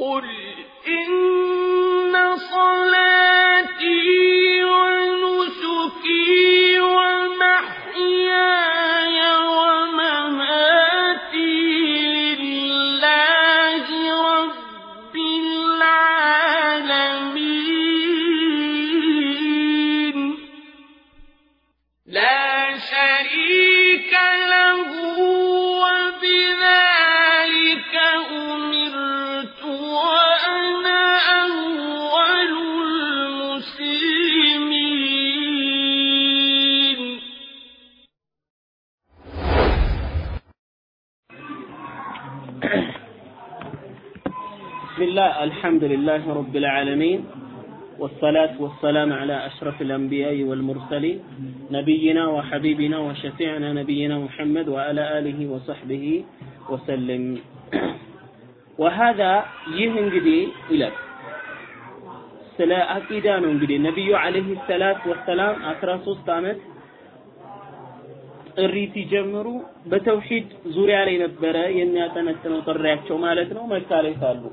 قل إن الحمد لله رب العالمين والصلاة والسلام على أشرف الأنبياء والمرسلين نبينا وحبيبنا وشفيعنا نبينا محمد وعلى آله وصحبه وسلم وهذا ይህ እንግዲህ ይላል ስለ አቂዳ ነው እንግዲህ ነቢዩ አለይሂ ሰላት ወሰላም 13 ዓመት ጥሪ ሲጀምሩ በተውሂድ ዙሪያ ላይ ነበረ የሚያጠነጥነው ጥሪያቸው ማለት ነው መካ ላይ ሳሉ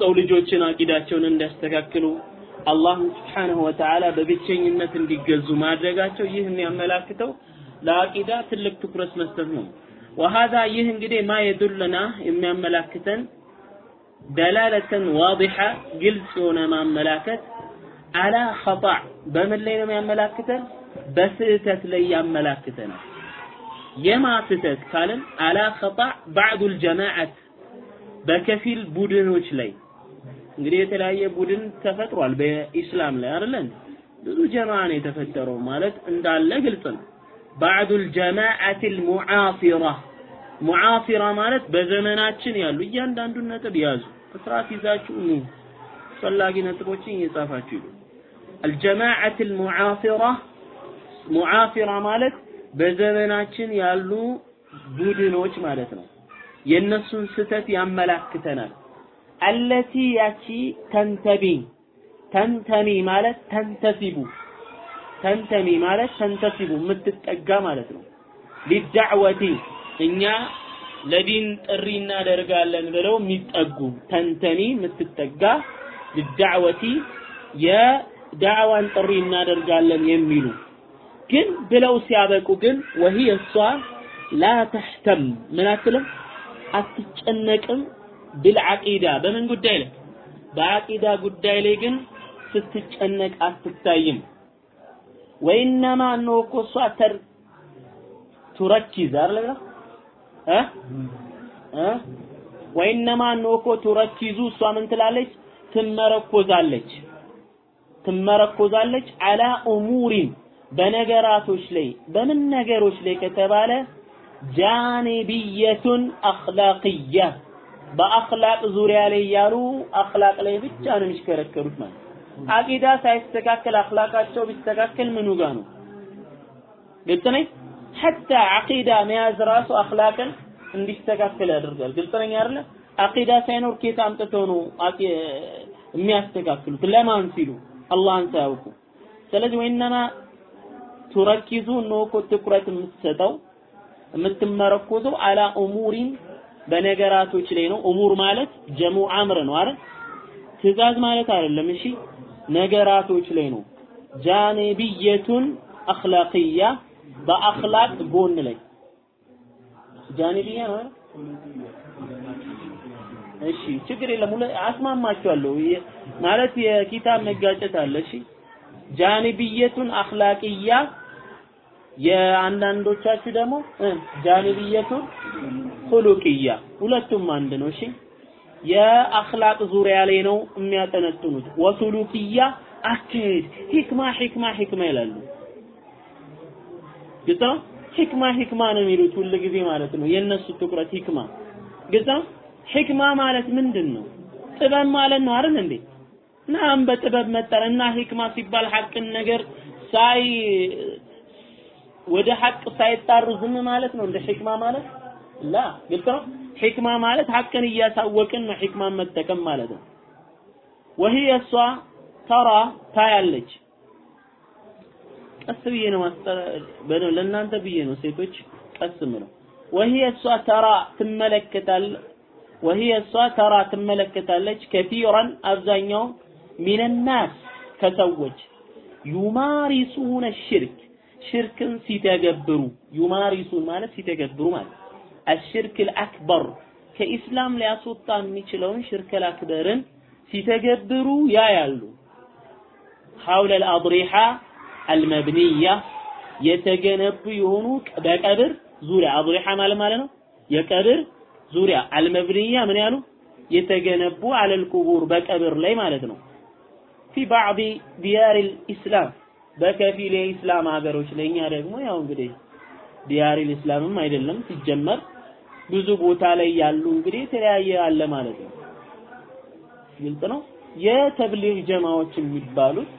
ሰው ልጆችን አቂዳቸውን እንዲያስተካክሉ አላህን ስብሓንሁ ወተዓላ በብቸኝነት እንዲገዙ ማድረጋቸው ይህ የሚያመላክተው ለአቂዳ ትልቅ ትኩረት መስጠት ነው። ወሃዛ ይህ እንግዲህ ማ የዱልና የሚያመላክተን ደላለተን ዋዲሐ ግልጽ የሆነ ማመላከት አላ ኸጣዕ በምን ላይ ነው የሚያመላክተን? በስህተት ላይ ያመላክተናል የማ ካልን አላ ኸጣዕ ባዕዱል ጀማዓት በከፊል ቡድኖች ላይ እንግዲህ የተለያየ ቡድን ተፈጥሯል በኢስላም ላይ አይደለን ብዙ ጀማ ነው የተፈጠረው ማለት እንዳለ ግልጽ ነው። ባዕዱል ጀማዓት ሙዓፊራ ሙዓፊራ ማለት በዘመናችን ያሉ እያንዳንዱን ነጥብ ያዙ እስራት ይዛችሁ ኑ አስፈላጊ ነጥቦችን እየጻፋችሁ ይሉ አልጀማዓት ሙዓፊራ ሙዓፊራ ማለት በዘመናችን ያሉ ቡድኖች ማለት ነው። የነሱን ስተት ያመላክተናል አለቲ ያቺ ተንተቢ ተንተሚ ማለት ተንተሲቡ ተንተሚ ማለት ተንተሲቡ የምትጠጋ ማለት ነው። ሊዳዕወቲ እኛ ለዲን ጥሪ እናደርጋለን ብለው የሚጠጉ تنتمي የምትጠጋ للدعوة የዳዕዋን ጥሪ እናደርጋለን የሚሉ። ግን ብለው ሲያበቁ ግን وهي እሷ لا تهتم ምን አትልም? አትጨነቅም بالعقيدة በምን ጉዳይ ላይ? በዓቂዳ ጉዳይ ላይ ግን ስትጨነቅ አትታይም። وإنما እነሆ እኮ እሷ تر تركز አይደለ እ? እ? ወኢነማ እነሆ እኮ ቱረኪዙ እሷ ምን ትላለች? ትመረኮዛለች። ትመረኮዛለች አላ ኡሙሪን በነገራቶች ላይ በምን ነገሮች ላይ ከተባለ ጃኒብየቱን አኽላቅያ በአኽላቅ ዙሪያ ላይ ያሉ አኽላቅ ላይ ብቻ ነው የሚሽከረከሩት ማለት አቂዳ ሳይስተካከል አኽላቃቸው ቢስተካከል ምኑ ጋር ነው? ግልጽ ነኝ? ሐታ አቂዳ መያዝ ራሱ አኽላቅን እንዲስተካከል ያደርጋል። ግልጽ ነኝ አይደለ? አቂዳ ሳይኖር ኬት አምጥተው ነው የሚያስተካክሉት? ለማን ሲሉ? አላህን ሳያውቁ። ስለዚህ ወይነማ ቱረኪዙ ነው ትኩረት የምትሰጠው የምትመረኮዘው አላ ኡሙሪን በነገራቶች ላይ ነው። ኡሙር ማለት ጀሙ አምር ነው አይደል? ትእዛዝ ማለት አይደለም። እሺ ነገራቶች ላይ ነው። ጃኒብየቱን አኽላቅያ በአኽላቅ ጎን ላይ ጃኒብያ ነው እሺ ችግር የለም። አስማማቸዋለሁ ማለት የኪታብ መጋጨት አለ። እሺ ጃኒብየቱን አኽላቅያ የአንዳንዶቻችሁ ደግሞ ጃኒብየቱን ሁሉቅያ ሁለቱም አንድ ነው። እሺ የአኽላቅ ዙሪያ ላይ ነው የሚያጠነጥኑት። ወሱሉቅያ አካሄድ ሂክማ ሂክማ ሂክማ ይላሉ። ግልጽ ሂክማ ሂክማ ነው የሚሉት ሁል ጊዜ ማለት ነው። የነሱ ትኩረት ሂክማ። ግልጽ ሂክማ ማለት ምንድን ነው? ጥበብ ማለት ነው አይደል እንዴ? ናም በጥበብ መጠረ እና ሂክማ ሲባል ሐቅን ነገር ሳይ ወደ ሐቅ ሳይጣሩ ዝም ማለት ነው? እንደ ሂክማ ማለት? ላ ግልጽ ነው? ሂክማ ማለት ሐቅን እያሳወቅን ነው ሂክማን መጠቀም ማለት ነው። ወህይ እሷ ተራ ታያለች። ቀስ ብዬ ነው ለእናንተ ብዬ ነው ሴቶች ቀስ ምለው ወህይ እሷ ተራ ትመለከታል ወሂየ እሷ ተራ ትመለከታለች ከቲራን አብዛኛው ሚነናስ ከሰዎች። ዩማሪሱነ ሽርክ ሽርክን ሲተገብሩ ዩማሪሱን ማለት ሲተገብሩ ማለት አሽርክ አልአክበር ከኢስላም ሊያስወጣ የሚችለውን ሽርክ አልአክበርን ሲተገብሩ ያያሉ። ሐውለ አልአድሪሓ አልመብንያ የተገነቡ የሆኑ በቀብር ዙሪያ አድሪሓ ማለት ማለት ነው። የቀብር ዙሪያ አልመብንያ ምን ያሉ? የተገነቡ አለል ቁቡር በቀብር ላይ ማለት ነው። في بعض ديار الإسلام በከፊል የኢስላም ሀገሮች እኛ ደግሞ ያው እንግዲህ ديار الإسلام ም አይደለም ሲጀመር ብዙ ቦታ ላይ ያሉ እንግዲህ የተለያየ አለ ማለት ነው። ግልጽ ነው? የተብሊግ ጀማዎች የሚባሉት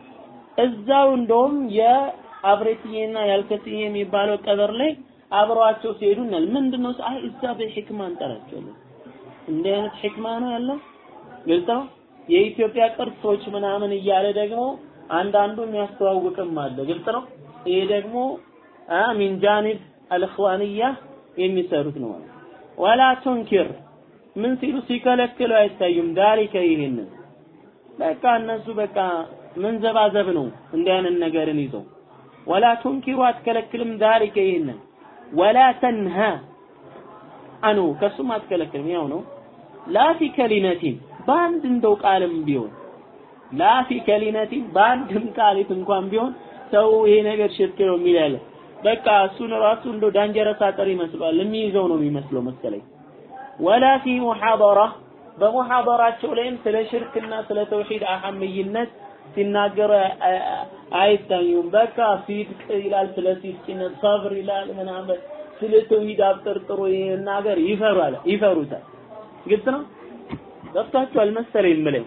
እዛው እንደውም የአብሬትዬና ያልከትዬ የሚባለው ቀበር ላይ አብረዋቸው ሲሄዱናል። ምንድነው? አይ እዛ በሕክማ እንጠራቸዋለን እንዲህ አይነት ሕክማ ነው ያለው? ግልጽ ነው? የኢትዮጵያ ቅርሶች ምናምን እያለ ደግሞ አንዳንዱ የሚያስተዋውቅም አለ። ግልጽ ነው? ይሄ ደግሞ من جانب الإخوانية የሚሰሩት ነው ولا تنكر ምን ሲሉ ሲከለክሉ አይታዩም። ذلك ይሄንን በቃ እነሱ በቃ መንዘባዘብ ነው እንዲህ ነገርን ይዘው። ولا تنكر አትከለክልም። ذلك ይሄንን ወላ ተንሃ አኑ ከሱም አትከለክልም። ያው ነው። ላፊ ከሊመቲን በአንድ እንደው ቃልም ቢሆን ላፊ ከሊመቲን በአንድም ቃሊት እንኳን ቢሆን ሰው ይሄ ነገር ሽርክ ነው የሚል ያለ በቃ እሱን ራሱ እንደው ዳንጀረስ አጥር ይመስሏል የሚይዘው ነው የሚመስለው መሰለኝ ወላ ፊ ሙሐደራ በሙሐደራቸው ላይም ስለ ሽርክና ስለ ተውሂድ አህምይነት ሲናገሩ አይታዩም። በቃ ሲድቅ ይላል፣ ስለ ሲድቅነት ሰብር ይላል ምናምን ስለ ተውሂድ አብጠርጥሮ ይናገር ይፈሩታል። ግልጽ ነው። ገብታችኋል መሰለኝ የምለኝ።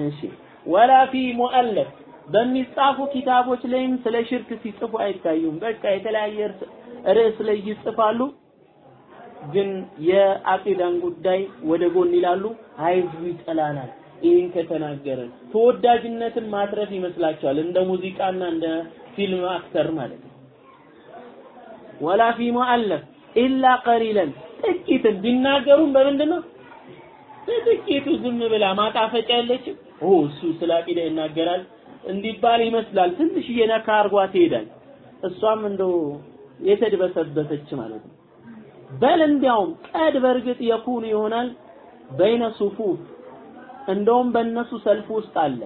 እሺ ወላ ሙአለፍ በሚጻፉ ኪታቦች ላይም ስለ ሽርክ ሲጽፉ አይታዩም። በቃ የተለያየ ርዕስ ላይ ይጽፋሉ። ግን የአቂዳን ጉዳይ ወደ ጎን ይላሉ። ህዝቡ ይጠላናል ይህን ከተናገረን ተወዳጅነትን ማትረፍ ይመስላቸዋል። እንደ ሙዚቃና እንደ ፊልም actor ማለት ነው። ولا في مؤلف إلا قليلا ጥቂትን ቢናገሩም በምንድን ነው ጥቂቱ ዝም ብላ ማጣፈጫ የለችም። ኦ እሱ ስለ ይናገራል እንዲባል ይመስላል። ትንሽ እየነካ አርጓ ትሄዳል። እሷም እንደው የተድበሰበሰች ማለት ነው። በል እንዲያውም ቀድ በእርግጥ የኩኑ ይሆናል በይነ ሱፉፍ እንደውም በእነሱ ሰልፍ ውስጥ አለ።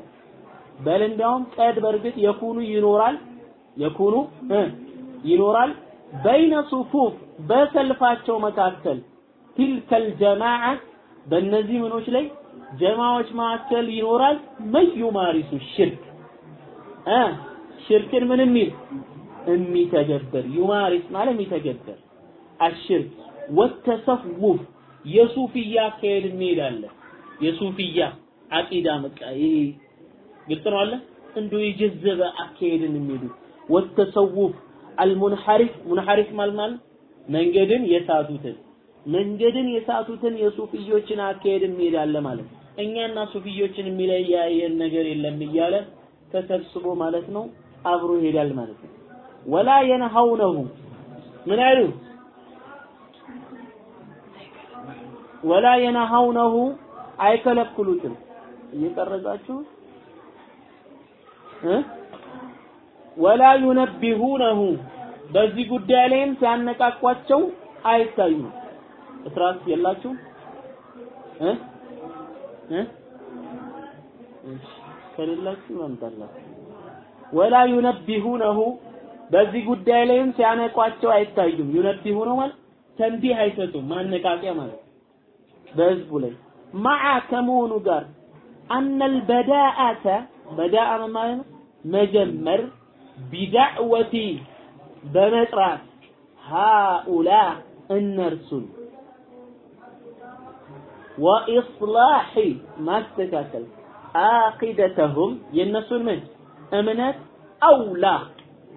በል እንዲያውም ቀድ በእርግጥ የኩኑ ይኖራል የኩኑ ይኖራል በይነ ሱፉፍ በሰልፋቸው መካከል ቲልከል ጀማዓ በእነዚህ ምኖች ላይ ጀማዎች መካከል ይኖራል። መዩ ማሪሱ ሽርክ። እ ሽርክን ምን የሚል? የሚተገበር ዩማሪስ ማለት የሚተገበር አሽርክ። ወተሰውፍ። የሱፍያ አካሄድ የሚሄዳለ የሱፍያ አቂዳ መቃ ይሄ ግልጽ ነው አለ እንዶ የጀዘበ አካሄድን የሚሄዱ። ወተሰውፍ። አልሙንሐሪፍ። ሙንሐሪፍ ማለት መንገድን የሳቱትን። መንገድን የሳቱትን የሱፍዮችን አካሄድ የሚሄዳለ ማለት እኛና ሱፍዮችን የሚለያየን ነገር የለም እያለ ተሰብስቦ ማለት ነው አብሮ ይሄዳል ማለት ነው። ወላ የነሐውነሁ ምን አይሉ? ወላ የነሐውነሁ አይከለክሉትም። እየቀረጻችሁ? እ? ወላ ዩነቢሁነሁ በዚህ ጉዳይ ላይም ሲያነቃቋቸው አይታዩም። እስራት የላችሁ እ ከሌላችሁ ማምጣላችሁ ወላ ዩነቢሁነሁ በዚህ ጉዳይ ላይም ሲያነቋቸው አይታዩም። ዩነቢሁነሁ ማለት ተንቢህ አይሰጡም፣ ማነቃቂያ ማለት በህዝቡ ላይ። መዓ ከመሆኑ ጋር አነል በዳአተ በዳአ ማለት ነው? መጀመር ቢዳዕወቲ በመጥራት ሃኡላ እነርሱን ወኢስላሒ ማስተካከል። አቂደተሁም የእነሱን ምን እምነት አውላ።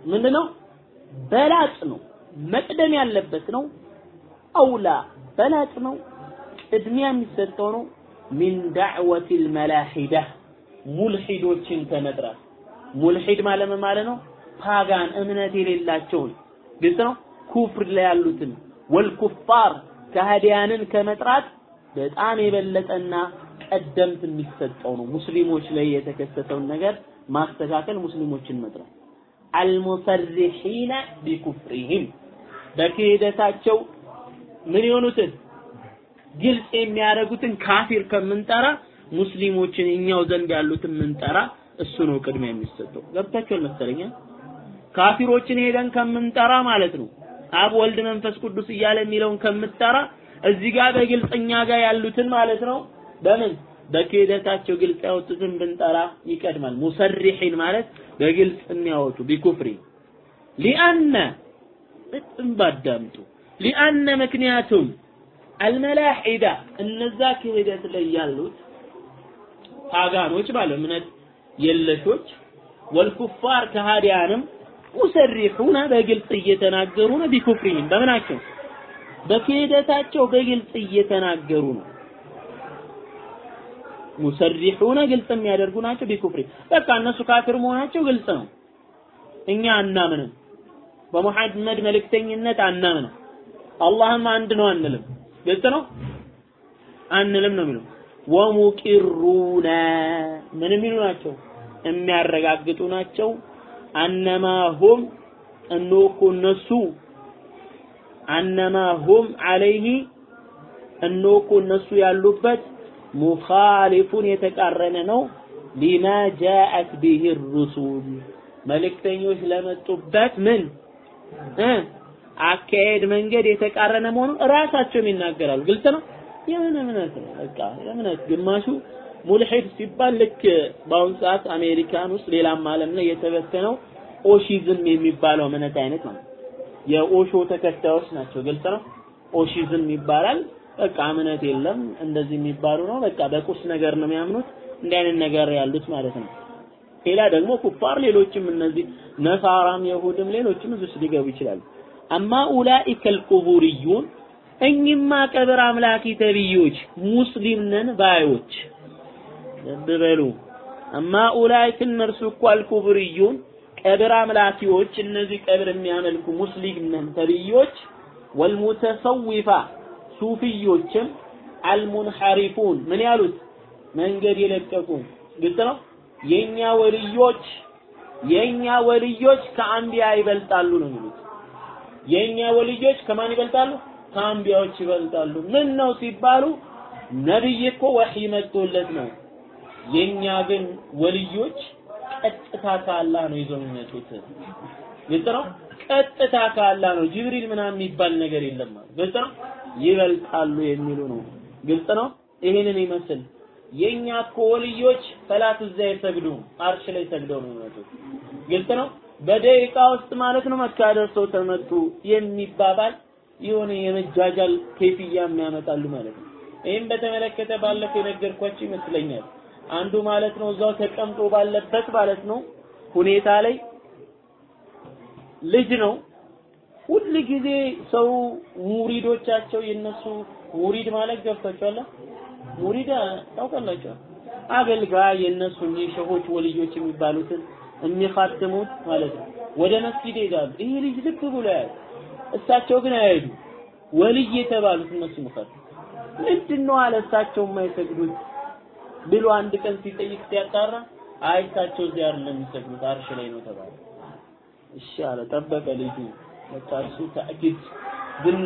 ምንድነው? በላጭ ነው። መቅደም ያለበት ነው። አውላ። በላጭ ነው። ቅድሚያ የሚሰጠው ነው። ሚን ዳዕወት ልመላሒዳ ሙልሒዶችን ከመጥራት። ሙልሒድ ማለት ማለት ነው? ፓጋን እምነት የሌላቸውን። ግልጽ ነው? ኩፍር ላይ ያሉትን። ወልኩፋር ከሃዲያንን ከመጥራት በጣም የበለጠና ቀደምት የሚሰጠው ነው። ሙስሊሞች ላይ የተከሰተውን ነገር ማስተካከል፣ ሙስሊሞችን መጥራት አልሙሰሪሒነ ቢኩፍሪሂም በክህደታቸው ምን የሆኑትን ግልጽ የሚያደርጉትን ካፊር ከምንጠራ ሙስሊሞችን እኛው ዘንድ ያሉትን ምንጠራ እሱ ነው ቅድሚያ የሚሰጠው። ገብታችኋል መሰለኝ። ካፊሮችን ሄደን ከምንጠራ ማለት ነው አብ ወልድ መንፈስ ቅዱስ እያለ የሚለውን ከምትጠራ እዚህ ጋር በግልጽ እኛ ጋር ያሉትን ማለት ነው? በምን? በክህደታቸው ግልጽ ያወጡትን ብንጠራ ይቀድማል። ሙሰሪሒን ማለት በግልጽ የሚያወጡ ቢኩፍሪ። ሊአነ በጥም ባዳምጡ። ሊአነ ምክንያቱም አልመላሒዳ እነዛ ክህደት ላይ ያሉት ፓጋኖች ማለት እምነት የለሾች ወልኩፋር ከሃዲያንም ሙሰሪሑነ በግልጽ እየተናገሩ ነው። ቢኩፍሪህም በምናቸው በክህደታቸው በግልጽ እየተናገሩ ነው። ሙሰሪሑነ ግልጽ የሚያደርጉ ናቸው ቢኩፍሪ። በቃ እነሱ ካፊር መሆናቸው ግልጽ ነው። እኛ አናምንም። በሙሐመድ መልእክተኝነት አናምንም። አላህም አንድ ነው አንልም። ግልጽ ነው? አንልም ነው የሚለው። ወሙቂሩነ ምን የሚሉ ናቸው? የሚያረጋግጡ ናቸው። አነማ ሁም እነሆ እነሱ አነማ ሁም አለይህ እነሆ እነሱ ያሉበት ሙኻሊፉን የተቃረነ ነው ሊማ جاءت به الرسل መልእክተኞች ለመጡበት ምን አካሄድ መንገድ የተቃረነ መሆኑን እራሳቸውም ይናገራሉ። ግልጽ ነው። የምን እምነት ነው? በቃ የእምነት ግማሹ ملحد ሲባል ልክ በአሁኑ ሰዓት አሜሪካን ውስጥ ሌላም ዓለም ላይ የተበተነው ኦሺዝም የሚባለው እምነት አይነት ነው። የኦሾ ተከታዮች ናቸው። ግልጽ ነው። ኦሺዝም ይባላል። በቃ እምነት የለም እንደዚህ የሚባሉ ነው። በቃ በቁስ ነገር ነው የሚያምኑት። እንዲህ ነገር ያሉት ማለት ነው። ሌላ ደግሞ ኩፋር፣ ሌሎችም እነዚህ ነሳራም፣ የሁድም ሌሎችም እዚህ ሊገቡ ይችላሉ። አማ ኡላኢከ አልቁቡሪዩን እኚህማ ቀብር አምላኪ ተብዮች ሙስሊም ነን ባዮች ልብ በሉ። አማ ኡላኢከ እነርሱ እኮ አልቁቡሪዩን ቀብር አምላኪዎች እነዚህ ቀብር የሚያመልኩ ሙስሊም ነን ተብዮች ወልሙተሰዊፋ ሱፊዮችም አልሙንሐሪፉን ምን ያሉት መንገድ የለቀቁ ግልጽ ነው። የኛ ወልዮች የኛ ወልዮች ከአንቢያ ይበልጣሉ ነው የሚሉት። የኛ ወልዮች ከማን ይበልጣሉ? ከአንቢያዎች ይበልጣሉ። ምን ነው ሲባሉ ነብይ እኮ ወህይ መጥቶለት ነው። የኛ ግን ወልዮች ቀጥታ ከአላህ ነው ይዘው የሚመጡት። ግልጽ ነው። ቀጥታ ከአላህ ነው። ጅብሪል ምናምን የሚባል ነገር የለም ግልጽ ነው። ይበልጣሉ የሚሉ ነው። ግልጽ ነው። ይሄንን ይመስል የኛ እኮ ወልዮች ሰላት እዛ ይሰግዱ አርሽ ላይ ሰግደው ነው የሚመጡት። ግልጽ ነው። በደቂቃ ውስጥ ማለት ነው መካ ደርሰው ተመጡ የሚባባል የሆነ የመጃጃል ኬፍያ የሚያመጣሉ ማለት ነው። ይህም በተመለከተ ባለፈው የነገርኳችሁ ይመስለኛል። አንዱ ማለት ነው እዛው ተቀምጦ ባለበት ማለት ነው ሁኔታ ላይ ልጅ ነው ሁል ጊዜ ሰው ሙሪዶቻቸው የነሱ ሙሪድ ማለት ገብቷቸዋል። ሙሪድ ታውቃላችሁ? አገልጋይ የነሱ ሸሆች ወልዮች የሚባሉትን የሚኻትሙት ማለት ነው። ወደ መስጊድ ይሄዳሉ። ይሄ ልጅ ልብ ብሎ ያያል። እሳቸው ግን አይሄዱ። ወልይ የተባሉት እነሱ ምኻት ምንድን ነው አለ እሳቸው የማይሰግዱት ብሎ አንድ ቀን ሲጠይቅ ሲያጣራ አይ እሳቸው እዚህ አይደለም የሚሰግዱት አርሽ ላይ ነው ተባለ። እሺ አለ ጠበቀ ልጁ። በቃ እሱ ግን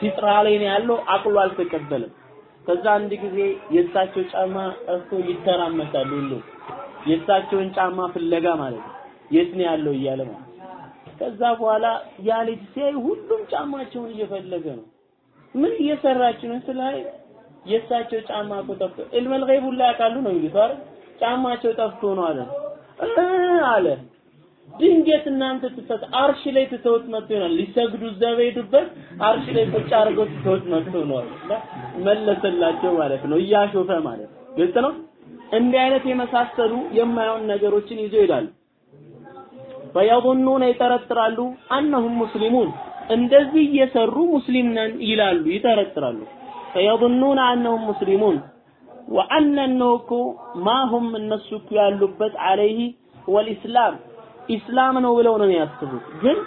ፊጥራ ላይ ነው ያለው፣ አቅሉ አልተቀበለም። ከዛ አንድ ጊዜ የእሳቸው ጫማ ጠፍቶ ይተራመሳሉ ሁሉ የእሳቸውን ጫማ ፍለጋ ማለት ነው። የት ነው ያለው እያለ ማለት ከዛ በኋላ ያ ልጅ ሲያይ ሁሉም ጫማቸውን እየፈለገ ነው። ምን እየሰራችሁ ነው ስላይ የእሳቸው ጫማ እኮ ጠፍቶ ዕልመል ገይብ ሁላ ያውቃሉ ነው ይሉት አይደል? ጫማቸው ጠፍቶ ነው አለ አለ። ድንገት እናንተ ትተት አርሽ ላይ ትተውት መጥቶ ይሆናል። ሊሰግዱ እዛ በሄዱበት አርሽ ላይ ቁጭ አድርገው ትተውት መጥቶ ነው መለሰላቸው ማለት ነው። እያሾፈ ማለት ግልጽ ነው። እንዲህ አይነት የመሳሰሉ የማይሆን ነገሮችን ይዘው ይሄዳሉ። ፈየظنون ይጠረጥራሉ፣ አነሁም ሙስሊሙን እንደዚህ እየሰሩ ሙስሊም ነን ይላሉ፣ ይጠረጥራሉ። ፈየظኑን አነሁም ሙስሊሙን ወአነ እነሆ እኮ ማሁም እነሱ እኮ ያሉበት አለይህ ወልኢስላም ኢስላም ነው ብለው ነው የሚያስቡት። ግን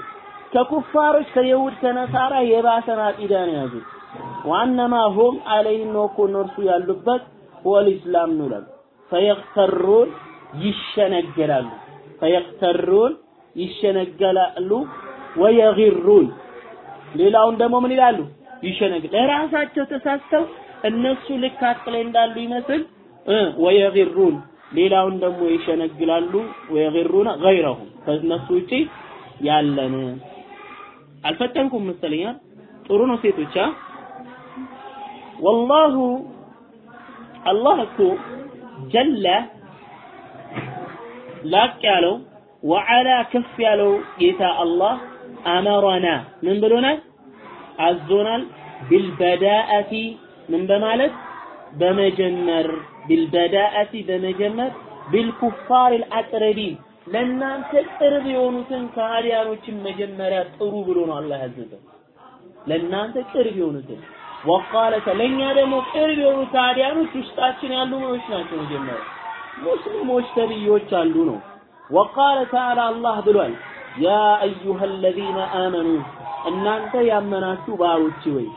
ከኩፋሮች ከየሁድ ከነሳራ የባሰን አቂዳ ነው ያዙት። ዋነማ ሁም አለይህ ነው እኮ እነርሱ ያሉበት ወልኢስላም ነው ይላሉ። ፈየቅተሩን ይሸነገላሉ። ፈየቅተሩን ይሸነገላሉ። ወየጊሩን ሌላውን ደግሞ ምን ይላሉ? ይሸነግል ለራሳቸው ተሳስተው እነሱ ልክ ሀቅ እንዳሉ ይመስል ወየጊሩን ሌላውን ደግሞ ይሸነግላሉ። ወየጊሩነ ገይረሁም ከእነሱ ውጪ ያለን አልፈተንኩም መሰለኝ። ጥሩ ነው ሴቶች አ ወላሁ አላህ እኮ ጀለ ላቅ ያለው ወዓላ ከፍ ያለው ጌታ አላህ አመረና ምን ብሎናል? አዞናል። ቢልበዳአቲ ምን በማለት በመጀመር ቢልበዳአቲ በመጀመር ቢልኩፋር አልአቅረቢን ለእናንተ ቅርብ የሆኑትን ከሃዲያኖችን መጀመሪያ ጥሩ ብሎ ነው አላህ ያዘዘው። ለእናንተ ቅርብ የሆኑትን ወቃለተ ለእኛ ደግሞ ቅርብ የሆኑ ከሃዲያኖች ውስጣችን ያሉ ምኖች ናቸው። መጀመሪያ ሙስሊሞች ተብዮች አሉ ነው። ወቃለ ተዓላ አላህ ብሏል ያ አዩሃ አለዚነ አመኑ እናንተ ያመናችሁ ባሮች ወይ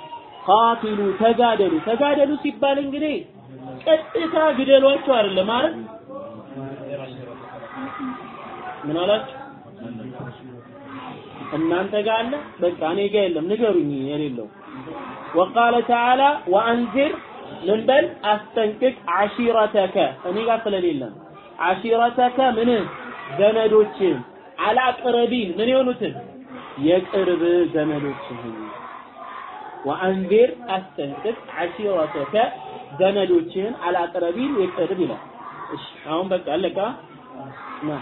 ቃቲሉ ተጋደሉ። ተጋደሉ ሲባል እንግዲህ ቀጥታ ግደሏቸው አይደለም ማለት? ምን አላችሁ? እናንተ ጋር አለ? በቃ እኔ ጋር የለም ንገሩኝ የሌለው። ወቃለ ተዓላ ወአንዚር ምን አስጠንቅቅ አሺረተከ እኔ ጋር ስለሌለ አሺረተከ ምን? ዘመዶችን አላቅረቢን። ምን የሆኑትን የቅርብ ዘመዶችህን ወአንዚር አስጠንቅቅ አሺረተከ ዘመዶችህን አላቅረቢን የቅርብ ይላል። እሺ አሁን በቃ አለቃ ና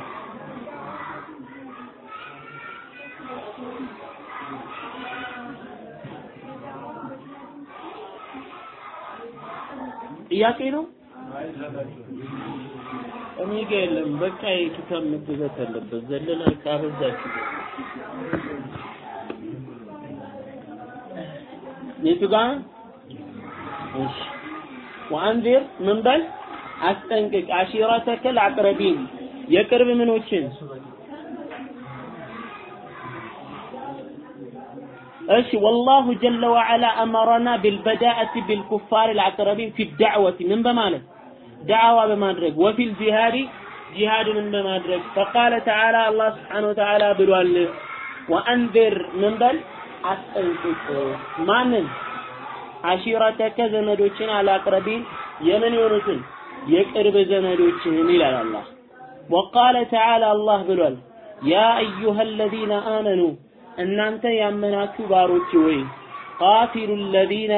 ጥያቄ ነው። እኔ ጋ የለም። በቃ የኪታብ መገዛት አለበት። ዘለላ ካበዛችሁ የቱ ጋ እሺ وأنذر ምን በል አስጠንቅቅ عشيرتك الأقربين የቅርብ ምኖችን እሺ والله جل وعلا أمرنا بالبداءة بالكفار الأقربين في الدعوة ምን በማለት ዳዕዋ በማድረግ وفي الجهاد ጂሃድን በማድረግ فقال تعالى አላህ سبحانه وتعالى ብሏል وأنذر ምን በል አስጠንቅቅ ማንን? አሺረተከ ዘመዶችን አልአቅረቢን የምን የሆኑትን? የቅርብ ዘመዶችህን ይላል አላህ። ወቃለ ተዓላ አላህ ብሏል። ያ አዩሃ አለዚነ አመኑ እናንተ ያመናችሁ ባሮች ወይ ቃቲሉ ለዚነ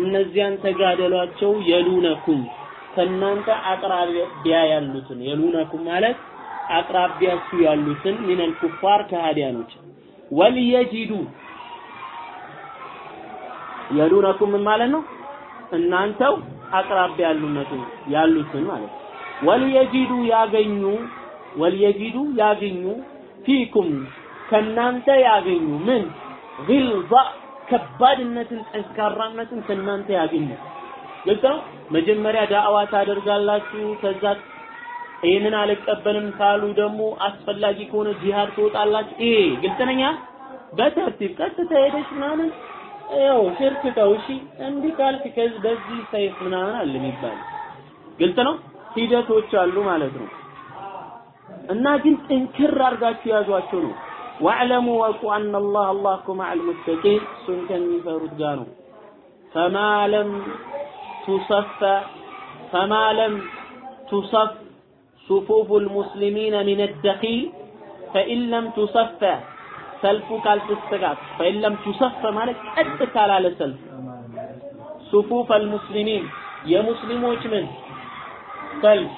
እነዚያን ተጋደሏቸው የሉነኩም። ከእናንተ አቅራቢያ ያሉትን የሉነኩም ማለት አቅራቢያችሁ ያሉትን ሚነል ኩፋር ከሃዲያኖች። ወልየጂዱ የሉነኩም ምን ማለት ነው? እናንተው አቅራቢያ ያሉነትን ያሉትን ማለት ወልየጂዱ ያገኙ ወልየጂዱ ያገኙ ፊኩም ከናንተ ያገኙ ምን? ግልዛ ከባድነትን ጠንካራነትን ከናንተ ያገኙ። ግልጽ ነው? መጀመሪያ ዳዕዋ ታደርጋላችሁ ከዛ ይህንን አልቀበልም ካሉ ደግሞ አስፈላጊ ከሆነ ጂሃድ ትወጣላችሁ። ይሄ ግልጽ ነኛ በተርቲብ ቀጥታ ሄደሽ ምናምን ايو شرك توشي اندي قالك كذا بذي سيف منانا اللي ميبال قلت نو هيدا توش قالو مالترو أنا جن انكر ارغاچو يازواچو نو واعلموا ان الله اللهكم على المتقين سنتن يفرض جانو فما لم تصف فما لم تصف صفوف المسلمين من الدخيل فان لم تصف ሰልፉ ካልተስተጋት ፈይለም ቱሰፍ ማለት ቀጥ ካላለ ሰልፍ። ሱፉፍ አልሙስሊሚን የሙስሊሞች ምን? ሰልፍ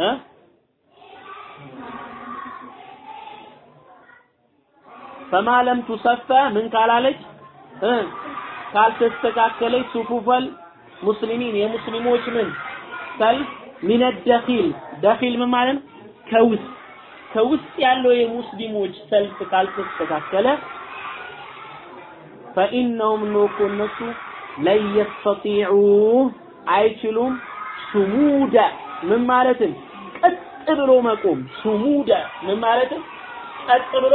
እ? ፈማለም ቱሰፋ ምን ካላለች? እ? ካልተስተካከለች ሱፉፈል ሙስሊሚን የሙስሊሞች ምን? ሰልፍ ሚነ ደኺል። ደኺል ምን ማለት ነው? ከውስጥ። ከውስጥ ያለው የሙስሊሞች ሰልፍ ካልተስተካከለ ፈኢነሁም ኖኮ እነሱ ለን የስተጢዑ አይችሉም። ሱሙደ ምን ማለትን? ቀጥ ብሎ መቆም። ሱሙደ ምን ማለትን? ቀጥ ብሎ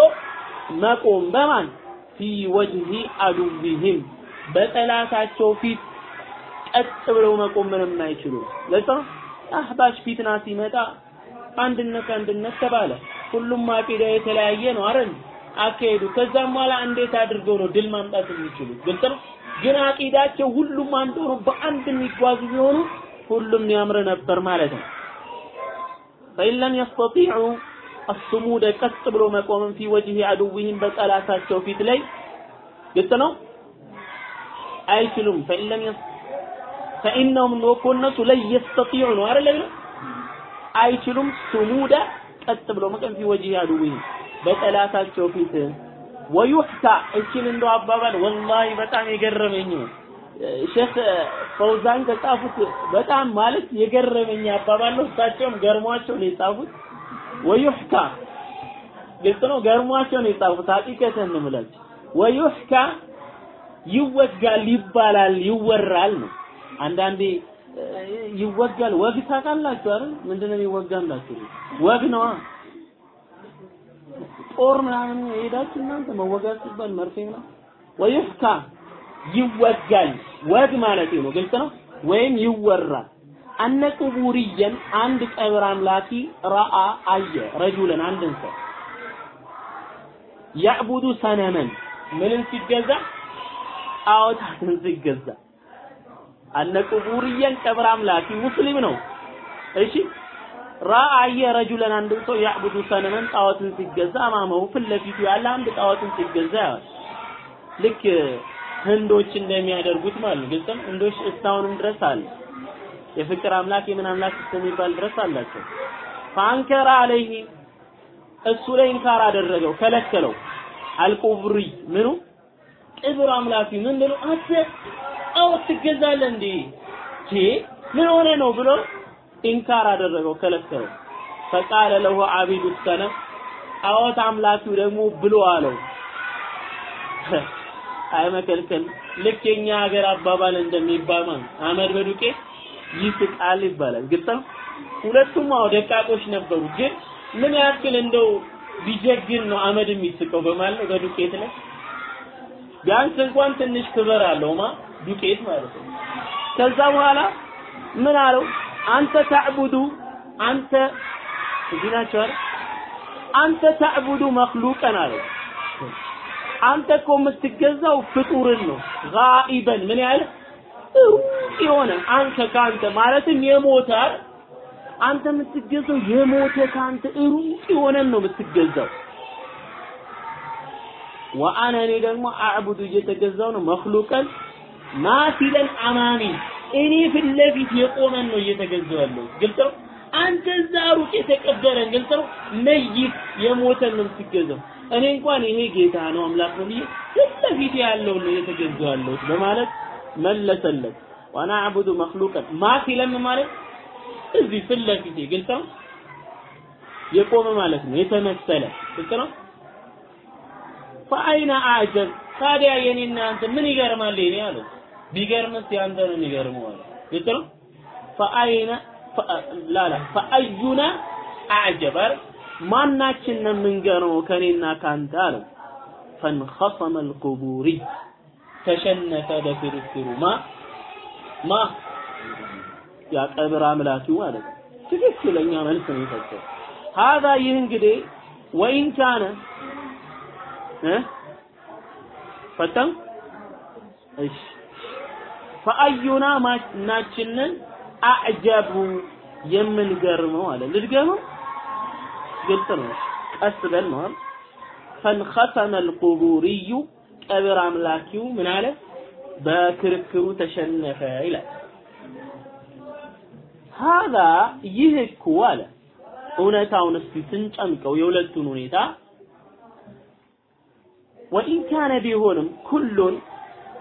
መቆም። በማን? ፊ ወጅሂ አዱዊህም በጠላታቸው ፊት ቀጥ ብለው መቆም ምንም አይችሉም። ለዛ አህባሽ ፊትና ሲመጣ አንድነት አንድነት ተባለ። ሁሉም አቂዳ የተለያየ ነው አይደል? አካሄዱ ከዛም በኋላ እንዴት አድርገው ነው ድል ማምጣት የሚችሉት? ግልጽ ነው። ግን አቂዳቸው ሁሉም አንድ ሆኖ በአንድ የሚጓዙ ቢሆኑ ሁሉም ያምር ነበር ማለት ነው። ለም የስተጢዑ አስሙደ ቀጥ ብሎ መቆምን ፊ ወጅህ አድዊህም በጠላታቸው ፊት ላይ ግልጽ ነው አይችሉም። ፈኢን ለም ፈኢነሁም ነው እኮ እነሱ የስተጢዑ ነው አይደል አይችሉም ስሙደ ቀጥ ብሎ መቆም ፊ ወጅህ አድዊህም በጠላታቸው ፊት ወዩህታ እችን እንደው አባባል ወላሂ በጣም የገረመኝ ሼክ ፈውዛን ከጻፉት በጣም ማለት የገረመኝ አባባል ነው። እሳቸውም ገርሟቸው ነው የጻፉት። ወዩህካ ግልጽ ነው፣ ገርሟቸው ነው የጻፉት። ሀቂቀተን ነው የምላቸው። ወዩህካ ይወጋል፣ ይባላል፣ ይወራል ነው። አንዳንዴ ይወጋል። ወግ ታውቃላችሁ አይደል? ምንድነው የሚወጋላችሁ? ወግ ነዋ። ጦር ምናምን ሄዳችሁ እናንተ መወጋት ሲባል መርፌ ምናምን ወይፍካ ይወጋል ወግ ማለት ነው ግልጽ ነው ወይም ይወራል አነ ቁቡርየን አንድ ቀብር አምላኪ ረአ አየ ረጁለን አንድን ሰው ያዕቡዱ ሰነመን ምንን ሲገዛ ጣዖታትን ሲገዛ አነ ቁቡርየን ቀብር አምላኪ ሙስሊም ነው እሺ ራአየ ረጁለን አንድን ሰው ያዕቡዱ ሰነመን ጣዖትን ሲገዛ አማመው ፊት ያለ አንድ ጣዖትን ሲገዛ ያዋል። ልክ ህንዶች እንደሚያደርጉት ማለት ነው። ግልጽም ህንዶች እስካሁንም ድረስ አለ። የፍቅር አምላክ የምን አምላክ እስከሚባል ድረስ አላቸው። ፋንከራ አለይህ እሱ ላይ እንካር አደረገው፣ ከለከለው። አልቁብሪ ምኑ ቅብር አምላኪ ምን ብሎ አንተ ጣዖት ትገዛለህ እንዴ? ምን ሆነ ነው ብሎ ኢንካር አደረገው ከለከለው። ፈቃለ ለሁ አቢዱ ሰነም ጣዖት አምላኪው ደግሞ ብሎ አለው። አይመከልከል ልክ የኛ ሀገር አባባል እንደሚባል አመድ በዱቄት ይስቃል ይባላል። ግልጽ ሁለቱም አዎ ደቃቆች ነበሩ። ግን ምን ያክል እንደው ቢጀግን ነው አመድ የሚስቀው? በማለት በዱቄት ላይ ቢያንስ እንኳን ትንሽ ክብር አለውማ ዱቄት ማለት ነው። ከዛ በኋላ ምን አለው? አንተ ተዕቡዱ አንተ እዚህ አንተ ተዕቡዱ መክሉቀን አለው። አንተ እኮ የምትገዛው ፍጡርን ነው። ጋኢበን ምን ያህል? ሩቅ የሆነ አንተ ከአንተ ማለትም የሞተ አንተ የምትገዛው የሞተ ከአንተ ሩቅ የሆነን ነው የምትገዛው ወአነ እኔ ደግሞ አዕቡዱ እየተገዛው ነው መክሉቀን ማሲለን አማሚ እኔ ፊት ለፊት የቆመን ነው እየተገዛው ያለው። ግልጽ ነው? አንተ እዛ ሩቅ የተቀበረን ግልጽ ነው? መይት የሞተን ነው የምትገዛው። እኔ እንኳን ይሄ ጌታ ነው አምላክ ነው ብዬ ፊት ለፊት ያለውን ነው እየተገዛው ያለሁት በማለት መለሰለት። ዋና አዕቡዱ መክሉቀን ማሲለን ማለት? እዚህ ፊት ለፊቴ ግልጽ ነው? የቆመ ማለት ነው የተመሰለ ግልጽ ነው ፈአይነ አዕጀብ ታዲያ የኔና አንተ ምን ይገርማል? የኔ አለው ቢገርምስ ያንተ ነው የሚገርመው አለ ግልጽ ፈአይነ ላላ ፈአዩና አይደል ማናችን ነው የምንገርመው? ከኔና ካንተ አለው ፈንኸሰመ አልቁቡሪ ተሸነፈ በክርክሩ። ማ ማ ያ ቀብር አምላኪው ማለት ትክክለኛ መልስ ነው የሰጠው ሀዛ ይህ እንግዲህ ወይን ካነ ፈተም እሺ። ፈአዩና ማናችንን አዕጀቡ የምንገርመው አለ። ልድገመው ግልጽ ነው። ቀስ በል ነው ፈንኸሰመ አልቁቡሪዩ ቀብር አምላኪው ምን አለ? በክርክሩ ተሸነፈ ይላል። ሀዛ ይህ እኮ አለ። እውነታውን እስቲ ስንጨምቀው የሁለቱን ሁኔታ ወኢን ካነ ቢሆንም ኩሉን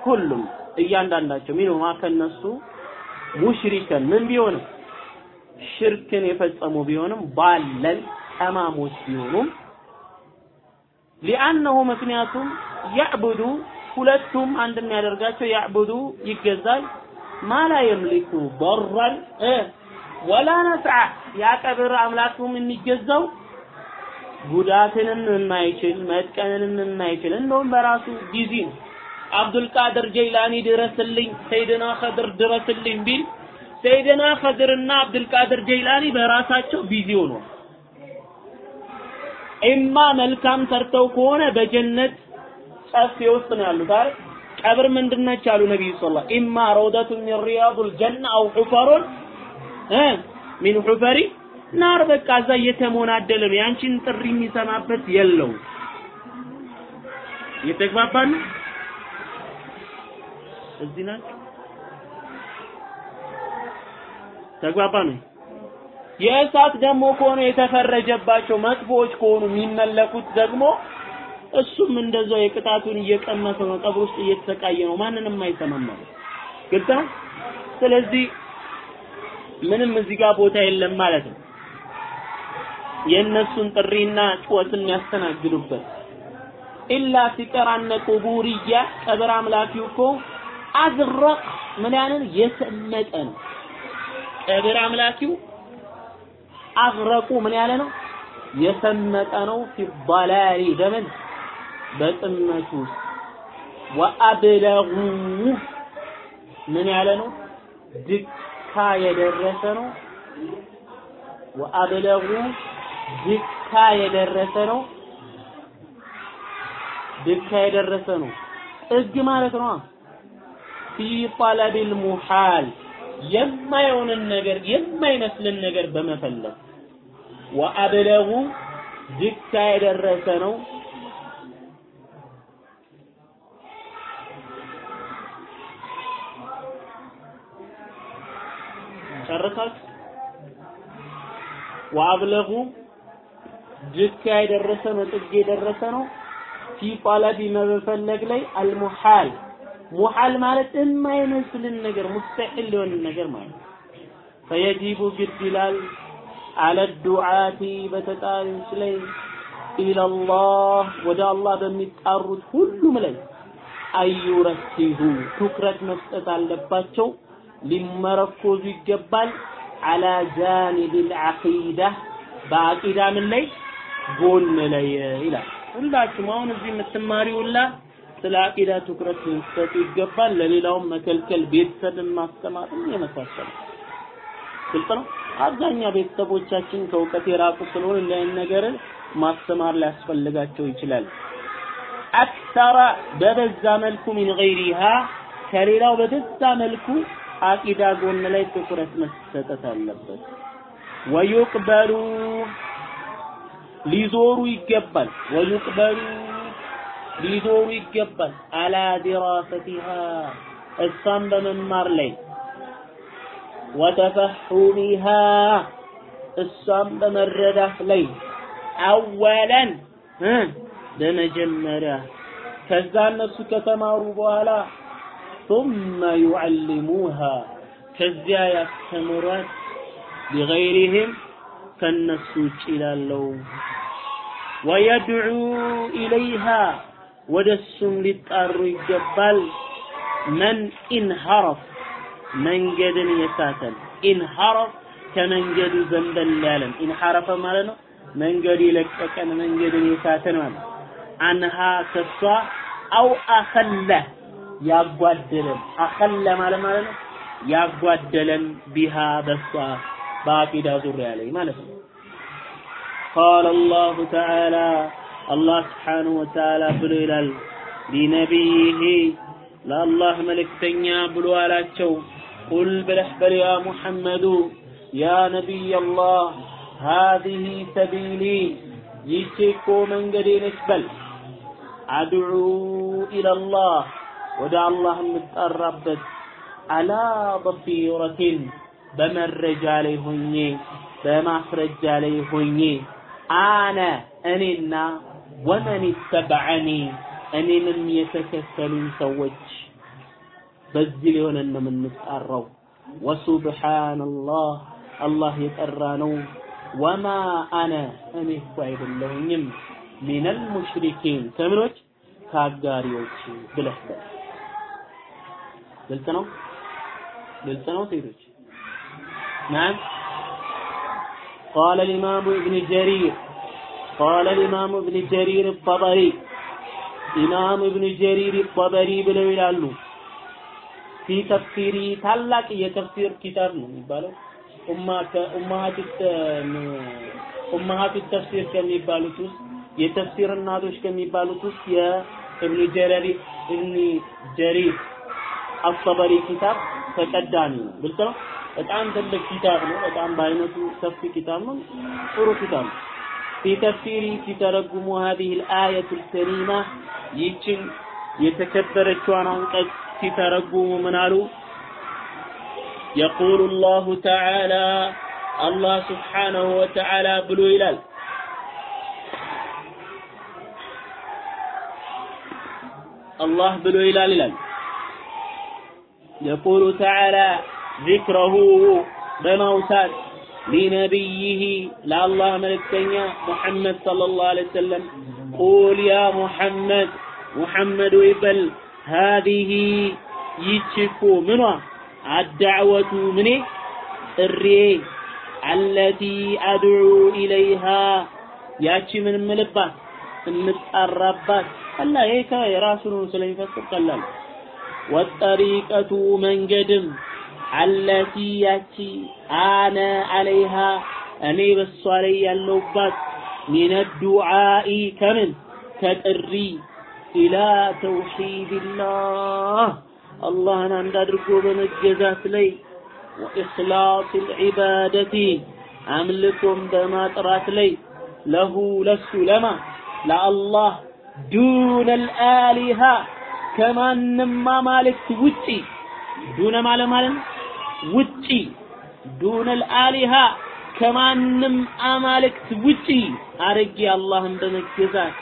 ሁሉም እያንዳንዳቸው ሚንሁማ ከነሱ ሙሽሪከን ምን ቢሆንም ሽርክን የፈጸሙ ቢሆንም ባለል ጠማሞች ቢሆኑም ሊአነሁ ምክንያቱም ያዕቡዱ ሁለቱም አንድ የሚያደርጋቸው ያዕቡዱ ይገዛል። ما لا يملك ضرا ولا نفعا ያ ቀብር አምላኩም የሚገዛው ጉዳትንም የማይችል መጥቀንንም የማይችል እንደውም በራሱ busy ነው አብዱል ቃድር ጀይላኒ ድረስልኝ፣ ሰይድና ኸድር ድረስልኝ ቢል ሰይድና ኸድርና አብዱል ቃድር ጀይላኒ በራሳቸው busy ሆነዋል። إما መልካም ሰርተው ከሆነ በጀነት ጨፌ ውስጥ ነው ያሉት አይደል? ቀብር ምንድነች አሉ ነብዩ ሰለላሁ ዐለይሂ ወሰለም ኢማ ረውደቱ ሚን ሪያዱል ጀና አው ሑፈሩን እ ሚን ሑፈሪ ናር በቃ እዛ እየተሞናደለ ነው። ያንቺን ጥሪ የሚሰማበት የለው። እየተግባባን እዚህ ናት። ተግባባን። የእሳት ደግሞ ከሆነ የተፈረጀባቸው መጥፎዎች ከሆኑ የሚመለኩት ደግሞ እሱም እንደዛው የቅጣቱን እየቀመሰ ነው፣ ቀብር ውስጥ እየተሰቃየ ነው። ማንንም አይሰማም ማለት ግልጽ ነው። ስለዚህ ምንም እዚህ ጋር ቦታ የለም ማለት ነው። የእነሱን ጥሪና ጩኸትን የሚያስተናግዱበት ኢላ ሲቀር አነ ቁቡርያ ቀብር አምላኪው እኮ አዝረቅ ምን ያንን የሰመጠ ነው። ቀብር አምላኪው አግረቁ ምን ያለ ነው የሰመጠ ነው። ፊ በምን በጥመቱ ውስጥ ወአብለጉ ምን ያለ ነው ድካ የደረሰ ነው። ወአብለጉ ድካ የደረሰ ነው። ድካ የደረሰ ነው። ጥግ ማለት ነው። ፊ ጠለቢል ሙሐል የማይሆንን ነገር የማይመስልን ነገር በመፈለግ ወአብለጉ ድካ የደረሰ ነው። ጨረሳችሁ? ወአብለጉ ድካ የደረሰ ነው፣ ጥግ የደረሰ ነው። ፊ ጠለቢ መፈለግ ላይ አልሙሐል ሙሐል ማለት የማይመስልን ነገር ሙስተሒል ሊሆን ነገር ማለት ፈየጂቡ ግድ ይላል አለ ዱዓቲ በተጣሪዎች ላይ ኢለላህ ወደ አላህ በሚጣሩት ሁሉም ላይ አዩረሲሁ ትኩረት መስጠት አለባቸው። ሊመረኮዙ ይገባል። አላ ጃኒብል ዐቂዳ በአቂዳ ምን ላይ ጎን ላይ ይላል። ሁላችሁም አሁን እዚህ የምትማሪ ሁላ ስለ አቂዳ ትኩረት መስጠት ይገባል። ለሌላውም መከልከል ቤተሰብን ማስተማርም የመሳሰሉ ግልጽ ነው። አብዛኛው ቤተሰቦቻችን ከእውቀት የራቁ ስለሆነ እንደዚህ ነገርን ማስተማር ሊያስፈልጋቸው ይችላል። አክሰራ በበዛ መልኩ ሚን ገይሪሃ ከሌላው በበዛ መልኩ አቂዳ ጎን ላይ ትኩረት መሰጠት አለበት። ወዩቅበሉ ሊዞሩ ይገባል ወዩቅበሉ ሊዞሩ ይገባል አላ ዲራሰቲሃ እሷን በመማር ላይ ወተፈሑሚሃ እሷን በመረዳት ላይ አወለን በመጀመሪያ ከዛ እነሱ ከተማሩ በኋላ ثم يعلموها ከዚያ ያስተምሯት ቢገይሪህም ከነሱ ውጭ ላለው ويدعو إليها ወደ እሱም ሊጣሩ ይገባል። من انحرف መንገድን የሳተን። انحرف ከመንገዱ ዘንበል ያለን። انحرف ማለት ነው መንገድ የለቀቀን መንገድን የሳተን ማለት عنها ከሷ أو አኸለ ያጓደለን። አኸለ ማለት ማለት ነው ያጓደለን። ቢሃ በሷ በአቂዳ ዙሪያ ላይ ማለት ነው قال الله تعالى الله سبحانه وتعالى ብሎ ይላል ሊነቢይህ ለአላህ መልእክተኛ ብሎ አላቸው ቁል ብለህ በል ያ ሙሐመዱ ያ ነቢይ አላህ هذه سبيلي ይህች እኮ መንገዴ ነች በል አድዑ ኢለላህ ወደ አላህ የምጠራበት አላ በሲረቲን በመረጃ ላይ ሆኜ በማስረጃ ላይ ሆኜ አነ እኔና ወመን ተበዐኒ እኔንም የተከተሉኝ ሰዎች በዚህ ሊሆነን ነው የምንጣራው። ወሱብሓነላህ አላህ የጠራ ነው ወማ አነ እኔ እኮ አይደለሁኝም ሚነል ሙሽሪኪን ከምኖች ከአጋሪዎች ብለህ ግልጽ ነው? ግልጽ ነው? ሴቶች نعم قال الإمام ابن جرير قال الإمام ابن جرير الطبري ኢማም እብን ጀሪር ጠበሪ ብለው ይላሉ። ፊ ተፍሲሪ ታላቅ የተፍሲር ኪታብ ነው የሚባለው ኡማሃቱ ተፍሲር ከሚባሉት ውስጥ የተፍሲር እናቶች ከሚባሉት ውስጥ የእብን ጀረሪ እብን ጀሪር አጠበሪ ኪታብ ተቀዳሚ ነው። ግልጽ ነው። በጣም ትልቅ ኪታብ ነው። በጣም በአይነቱ ሰፊ ኪታብ ነው። ጥሩ ኪታብ ነው። في تفسير في ترجم هذه الآية الكريمة يتشن يتكبر الشوان عنقد في ترجم منالو يقول الله تعالى الله سبحانه وتعالى بلو إلال الله بلو إلال إلال يقول تعالى ذكره بموتات لنبيه لا الله ملكتنيا محمد صلى الله عليه وسلم قول يا محمد محمد يبل هذه يتشكو منها الدعوة مني الري التي أدعو إليها ياتي من ملبات المتقربات الله هيك يراسلون سلم يفسر قلال والطريقة من قدم التي يأتي أنا عليها أني بالصري اللبات من الدعاء كمن تدري إلى توحيد الله. الله نعم أنا تدركوا من الجزاف لي وإخلاص العبادة أملكم بما ترات لي. له لسلمة. لا الله دون الآلهة. ከማንም አማልክት ውጪ ዱነ ማለት ማለት ውጪ ዱነል አሊሃ ከማንም አማልክት ውጪ አረጌ አላህን በመገዛት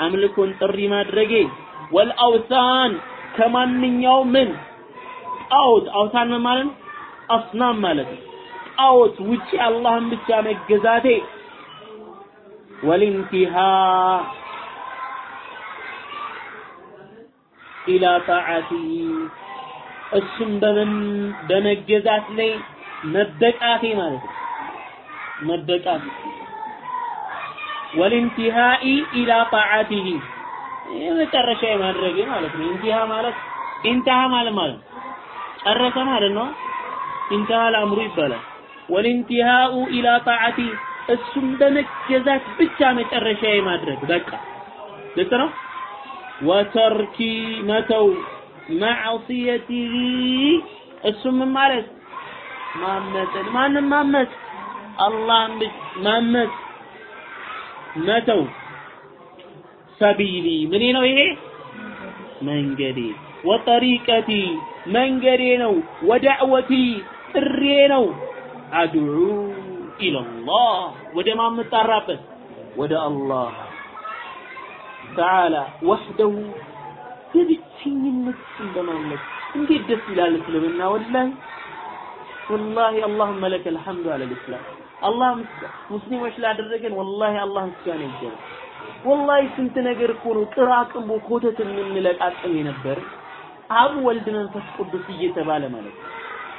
አምልኮን ጥሪ ማድረጌ ወልአውሳን ከማንኛው ምን ጣዖት አውታን ምን ማለት? አስናም ማለት ነው። ጣዖት ውጪ አላህን ብቻ መገዛቴ ወልንቲሃ ኢላ ጣዓቲሂ እሱም በመገዛት ላይ መበቃቴ ማለት ነው። መበቃት ወልንቲሃኢ ኢላ ጣዓቲሂ የመጨረሻ ማድረግ ማለት ነው። ኢንቲሃ ማለት ኢንተሃ ማለት ማለት ነው። ጨረሰ ማለት ነው። ኢንተሃ ለአምሩ ይባላል። ወልንቲሃኡ ኢላ ጣዓቲ እሱም በመገዛት ብቻ መጨረሻ ማድረግ በቃ ልክ ነው። ወተርኪ መተው ማዕሲየቲሂ እሱም ማለት? ማመፅን ማንም ማመፅ አላህን ማመፅ መተው። ሰቢሊ። ምን ነው ይሄ? መንገዴ። ወጠሪቀቲ። መንገዴ ነው። ወዳዕወቲ። ጥሬ ነው። አድዑ ኢለላህ። ወደ ማን ወደ አላህ ተዓላ ወሕደሁ በብቸኝነት እንደማምለክ እንዴት ደስ ይላል እስልምና ወላሂ ወላሂ አላሁመ ለከል ሐምዱ አለል ኢስላም አላህ ሙስሊሞች ላደረገን ወላሂ አላህ ምስጋና ይገባል። ወላሂ ስንት ነገር እኮ ነው ጥራቅምቦ ኮተት የምንለቃቅም የነበር አብ ወልድ መንፈስ ቅዱስ እየተባለ ማለት ነው።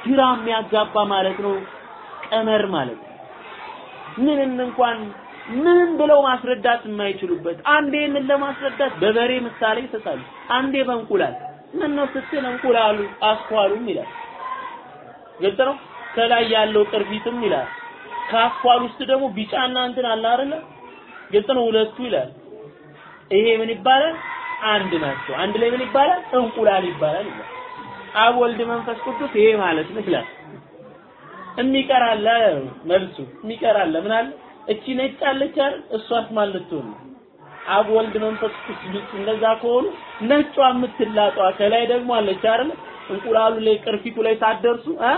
ግራ የሚያጋባ ማለት ነው። ቀመር ማለት ነው። ምንም እንኳን ምንም ብለው ማስረዳት የማይችሉበት አንዴ ምን ለማስረዳት በበሬ ምሳሌ ይሰጣሉ። አንዴ በእንቁላል ምን ነው ስትል እንቁላሉ አስኳሉም ይላል። ግልጽ ነው። ከላይ ያለው ቅርፊትም ይላል። ከአስኳል ውስጥ ደግሞ ቢጫና እንትን አለ አይደለ? ግልጽ ነው። ሁለቱ ይላል። ይሄ ምን ይባላል? አንድ ናቸው። አንድ ላይ ምን ይባላል? እንቁላል ይባላል ይላል። አብ ወልድ መንፈስ ቅዱስ ይሄ ማለት ነው ይላል። የሚቀራለ መልሱ የሚቀራለ ምን አለ? እቺ ነጭ አለች አይደል? እሷስ ማለት ልትሆን አብ ወልድ መንፈስ ቅዱስ እንደዛ ከሆኑ ነጯ የምትላጧ ከላይ ደግሞ አለች አይደል? እንቁላሉ ላይ ቅርፊቱ ላይ ሳትደርሱ አ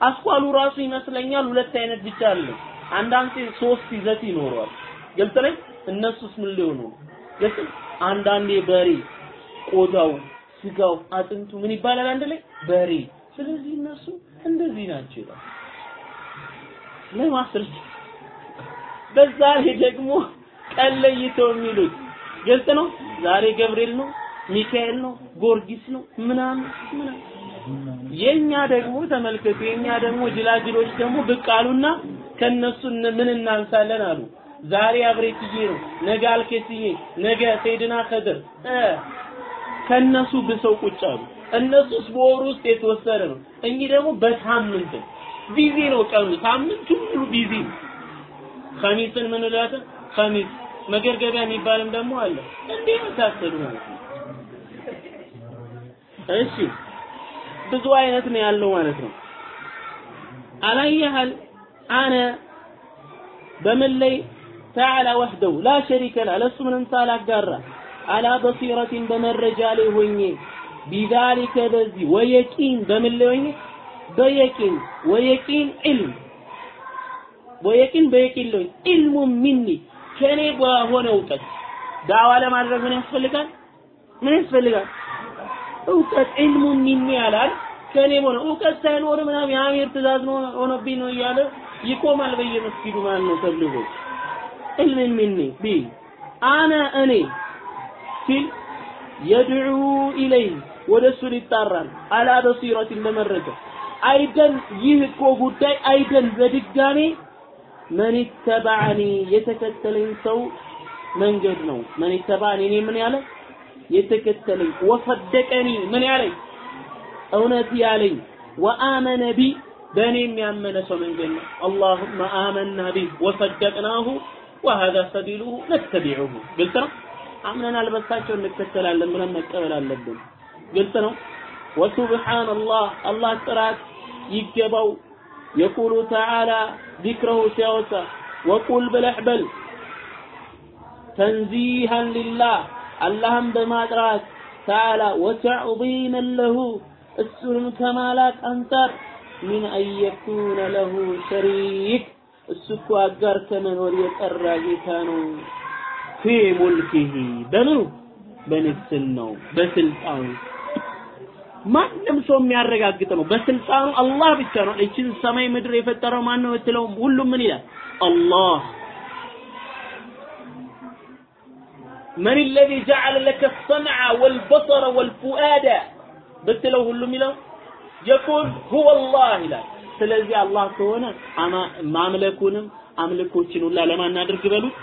አስኳሉ ራሱ ይመስለኛል ሁለት አይነት ብቻ አለ። አንዳንድ ሶስት ይዘት ይኖረዋል። ግልጽ ነኝ። እነሱስ ምን ሊሆኑ ግልጽ አንዳንዴ በሬ ቆዳው፣ ስጋው፣ አጥንቱ ምን ይባላል አንድ ላይ በሬ። ስለዚህ እነሱ እንደዚህ ናቸው ይላል ለማስረጃ በዛ ላይ ደግሞ ቀን ለይተው የሚሉት ግልጽ ነው። ዛሬ ገብርኤል ነው፣ ሚካኤል ነው፣ ጊዮርጊስ ነው ምናምን ምናምን። የኛ ደግሞ ተመልከቱ፣ የኛ ደግሞ ጅላጅሎች ደግሞ ብቅ አሉና ከነሱ ምን እናንሳለን አሉ። ዛሬ አብሬትዬ ነው፣ ነገ አልኬትዬ፣ ነገ ሰይድና ከድር ከነሱ ብሰው ቁጭ አሉ። እነሱስ በወር ውስጥ የተወሰነ ነው። እኚህ ደግሞ በሳምንት busy ነው ቀኑ፣ ሳምንቱ ሙሉ busy ነው። ኸሚስን ምን እላትን ኸሚስ መገርገቢያ የሚባልም ደግሞ አለ። እንዴ መሳሰሉ ማለት ነው። እሺ ብዙ አይነት ነው ያለው ማለት ነው። አላየሃል አነ በምን ላይ ተዓላ ወህደው ላ ሸሪከ ላ ለሱ ምንም ሳላጋራ አላ በሲረቲን በመረጃ ላይ ሆኜ ቢዛሊከ በዚህ ወየቂን በምን ላይ ሆኜ በየቂን ወየቂን ዒልም ወየቂን በየቂን ላይ ዒልሙ ሚኒ ከኔ በሆነ እውቀት። ዳዋ ለማድረግ ምን ያስፈልጋል? ምን ያስፈልጋል? እውቀት። علم مني ያላል ከኔ በሆነ እውቀት ሳይኖር ምናምን የአሚር ትእዛዝ ነው ሆነብኝ ነው እያለ ይቆማል በየመስጊዱ ማለት ነው ተብልጎ علم مني بي أنا እኔ ሲል يدعو إلي ወደ እሱ ይጣራል على بصيرة በመረጃ أيضا ይህ እኮ ጉዳይ أيضا በድጋሜ من تبعني የተከተለኝ ሰው መንገድ ነው። من تبعني እኔ ምን ያለ? የተከተለኝ። وصدقني ምን ያለኝ? እውነት ያለኝ። وآمن بي በእኔ የሚያመነ ሰው መንገድ ነው። اللهم آمنا به وصدقناه وهذا سبيله نتبعه። ግልጽ ነው? አምነናል በሳቸው እንከተላለን ብለን መቀበል አለብን። ግልጽ ነው? وسبحان الله አላህ ጥራት ይገባው የቁሉ ተዓላ ዚክረሁ ሲያወሳ ወቁል ብለህ በል ተንዚሃን ሊላህ አላህን በማጥራት ተዓላ ወተዕظይመን ለሁ እሱንም ከማላቅ አንጻር ሚን አንየኩነ ለሁ ሸሪክ እሱ እኮ አጋር ከመኖር የጠራ ጌታ ነው። ፊ ሙልኪሂ በምኑ በንግስናው በስልጣኑ ማንም ሰው የሚያረጋግጥ ነው። በስልጣኑ አላህ ብቻ ነው። እችን ሰማይ ምድር የፈጠረው ማን ነው ብትለው ሁሉም ምን ይላል? አላህ من الذي جعل لك السمع والبصر والفؤاد ብትለው ሁሉም ይለው يقول هو الله ይላል። ስለዚህ አላህ ከሆነ ማምለኩንም አምልኮችን ሁላ ለማን እናድርግ በሉት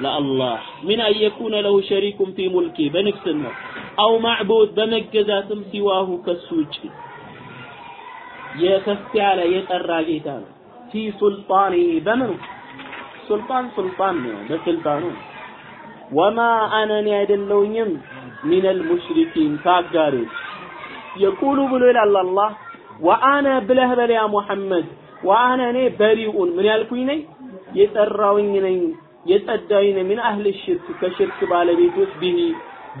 ለአላህ ሚን አን የኩነ ለሁ ሸሪኩን ፊ ሙልኪ በንግስናው አው ማዕቡድ በመገዛትም ሲዋሁ ከሱ ውጭ የከፍ ያለ የጠራ ጌታ ነው። ፊ ሱልጣኒ በምኑ? ሱልጣን ሱልጣን ነው በስልጣኑ ወማ አነኔ አይደለውኝም ሚነል ሙሽሪኪን ከአጋሪዎች የቁሉ ብሎ ይላል አላህ ወአነ ብለህ በል ያ ሙሐመድ ወአነ እኔ በሪኡን ምን ያልኩኝ የጠራውኝ ነኝ የጸዳኝ ነኝ ምን አህል ሽርክ? ከሽርክ ባለቤቶች ቢሂ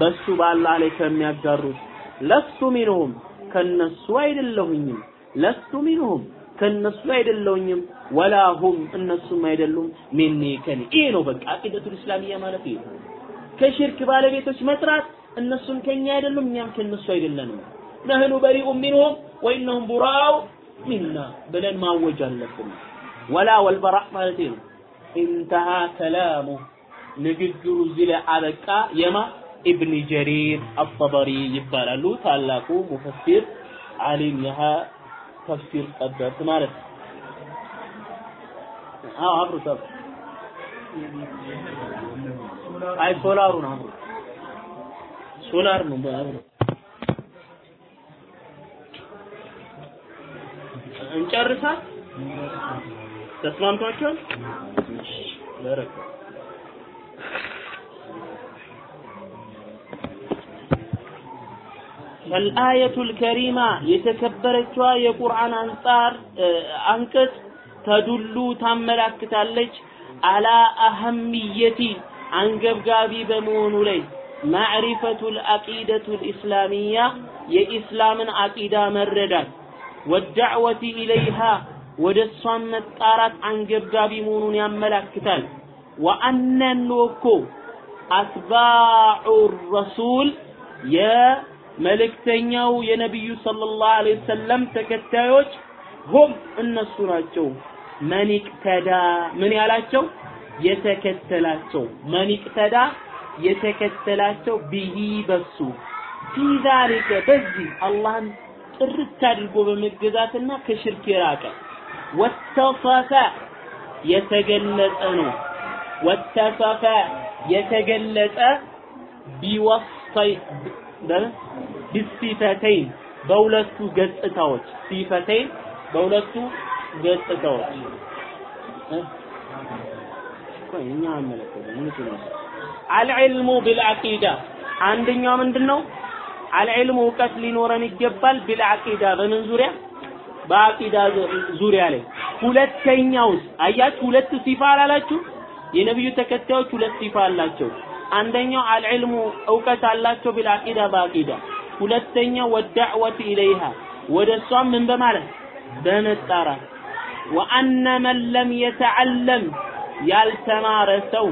በሱ በአላህ ላይ ከሚያጋሩት። ለሱ ሚንሁም ከነሱ አይደለሁኝም። ለሱ ሚንሁም ከነሱ አይደለሁኝም። ወላ ሁም እነሱም አይደሉም። ሚኒ ከኔ። ይሄ ነው በቃ አቂደቱል እስላሚያ ማለት ይሄ። ከሽርክ ባለቤቶች መጥራት እነሱም ከኛ አይደሉም እኛም ከነሱ አይደለንም። ነህኑ በሪኡ ሚንሁም ወኢነሁም ቡራው ሚና ብለን ማወጅ አለብን። ወላ ወልበራ ማለት ነው ኢንተሃ ከላሙ ንግግሩ እዚህ ላይ አበቃ። የማ? ኢብን ጀሪር አጠበሪ ይባላሉ። ታላቁ ሙፈሲር አሊም የሃ ተፍሲር ጠበብት ማለት ነው። አዎ አብሩ አይ ሶላሩን አብሩ ሶላር ነው አብሩ ደረቅ ፈልአየቱል ከሪማ የተከበረችዋ የቁርአን አንጻር አንቀጽ ተዱሉ ታመላክታለች። አላ አህምየቲ አንገብጋቢ በመሆኑ ላይ ማዕሪፈቱል አቂደቱል ኢስላሚያ የኢስላምን አቂዳ መረዳት። ወዳዕወቲ ኢለይሃ ወደ እሷን መጣራት አንገብጋቢ መሆኑን ያመላክታል። ወአነን እኮ አትባዑ ረሱል የመልእክተኛው የነቢዩ ሰለላሁ ዐለይሂ ወሰለም ተከታዮች ሁም እነሱ ናቸው። መን ኢቅተዳ ምን ያላቸው? የተከተላቸው። መን ኢቅተዳ የተከተላቸው ቢሂ በሱ። ፊ ዛሊከ በዚህ አላህን ጥርት አድርጎ በመገዛትና ከሽርክ የራቀ ወተፈፈ የተገለጸ ነው ወተሰፈ የተገለጸ ቢወስፈይ ቢሲፈተይን በሁለቱ ገጽታዎች ሲፈተይን በሁለቱ ገጽታዎች ቆይ እኛ አመለከተን አልዕልሙ ቢልዓቂዳ አንደኛው ምንድን ነው? አልዕልሙ እውቀት ሊኖረን ይገባል። ቢልዓቂዳ በምን ዙሪያ? በአቂዳ ዙሪያ ላይ። ሁለተኛውስ አያችሁ፣ ሁለት ሲፋ አላላችሁ? የነብዩ ተከታዮች ሁለት ሲፋ አላቸው። አንደኛው አልዕልሙ እውቀት አላቸው ቢልዓቂዳ በአቂዳ። ሁለተኛው ወዳዕወት ኢለይሃ ወደ እሷም ምን በማለት በመጣራት ወአነ መን ለም የተዓለም ያልተማረ ሰው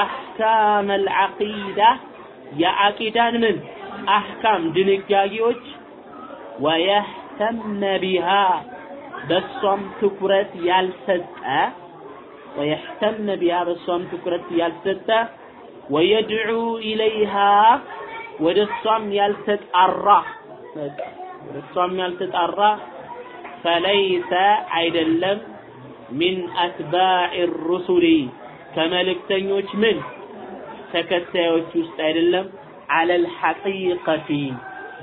አሕካም አልዓቂዳ የዓቂዳን ምን አሕካም ድንጋጌዎች ወየህተመ ቢሃ በሷም ትኩረት ያልሰጠ ወየህተመ ቢሃ በሷም ትኩረት ያልሰጠ ወየድዑ ኢለይሃ ወደ እሷም ያልተጣራ ወደ እሷም ያልተጣራ ፈለይሰ አይደለም ሚን አትባዕ ሩሱሊ ከመልእክተኞች ምን ተከታዮች ውስጥ አይደለም። አለል ሐቂቀቲ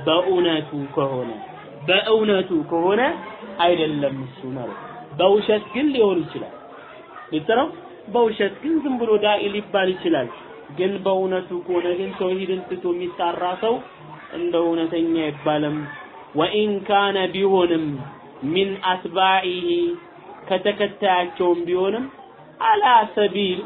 በእውነቱ ከሆነ በእውነቱ ከሆነ አይደለም እሱ ማለት በውሸት ግን ሊሆን ይችላል። ግልጽ በውሸት ግን ዝም ብሎ ዳኢ ሊባል ይችላል። ግን በእውነቱ ከሆነ ግን ተውሂድን ትቶ የሚጣራ ሰው እንደ እውነተኛ አይባልም። ወኢን ካነ ቢሆንም ሚን አትባዒሂ ከተከታያቸውም ቢሆንም አላ ሰቢል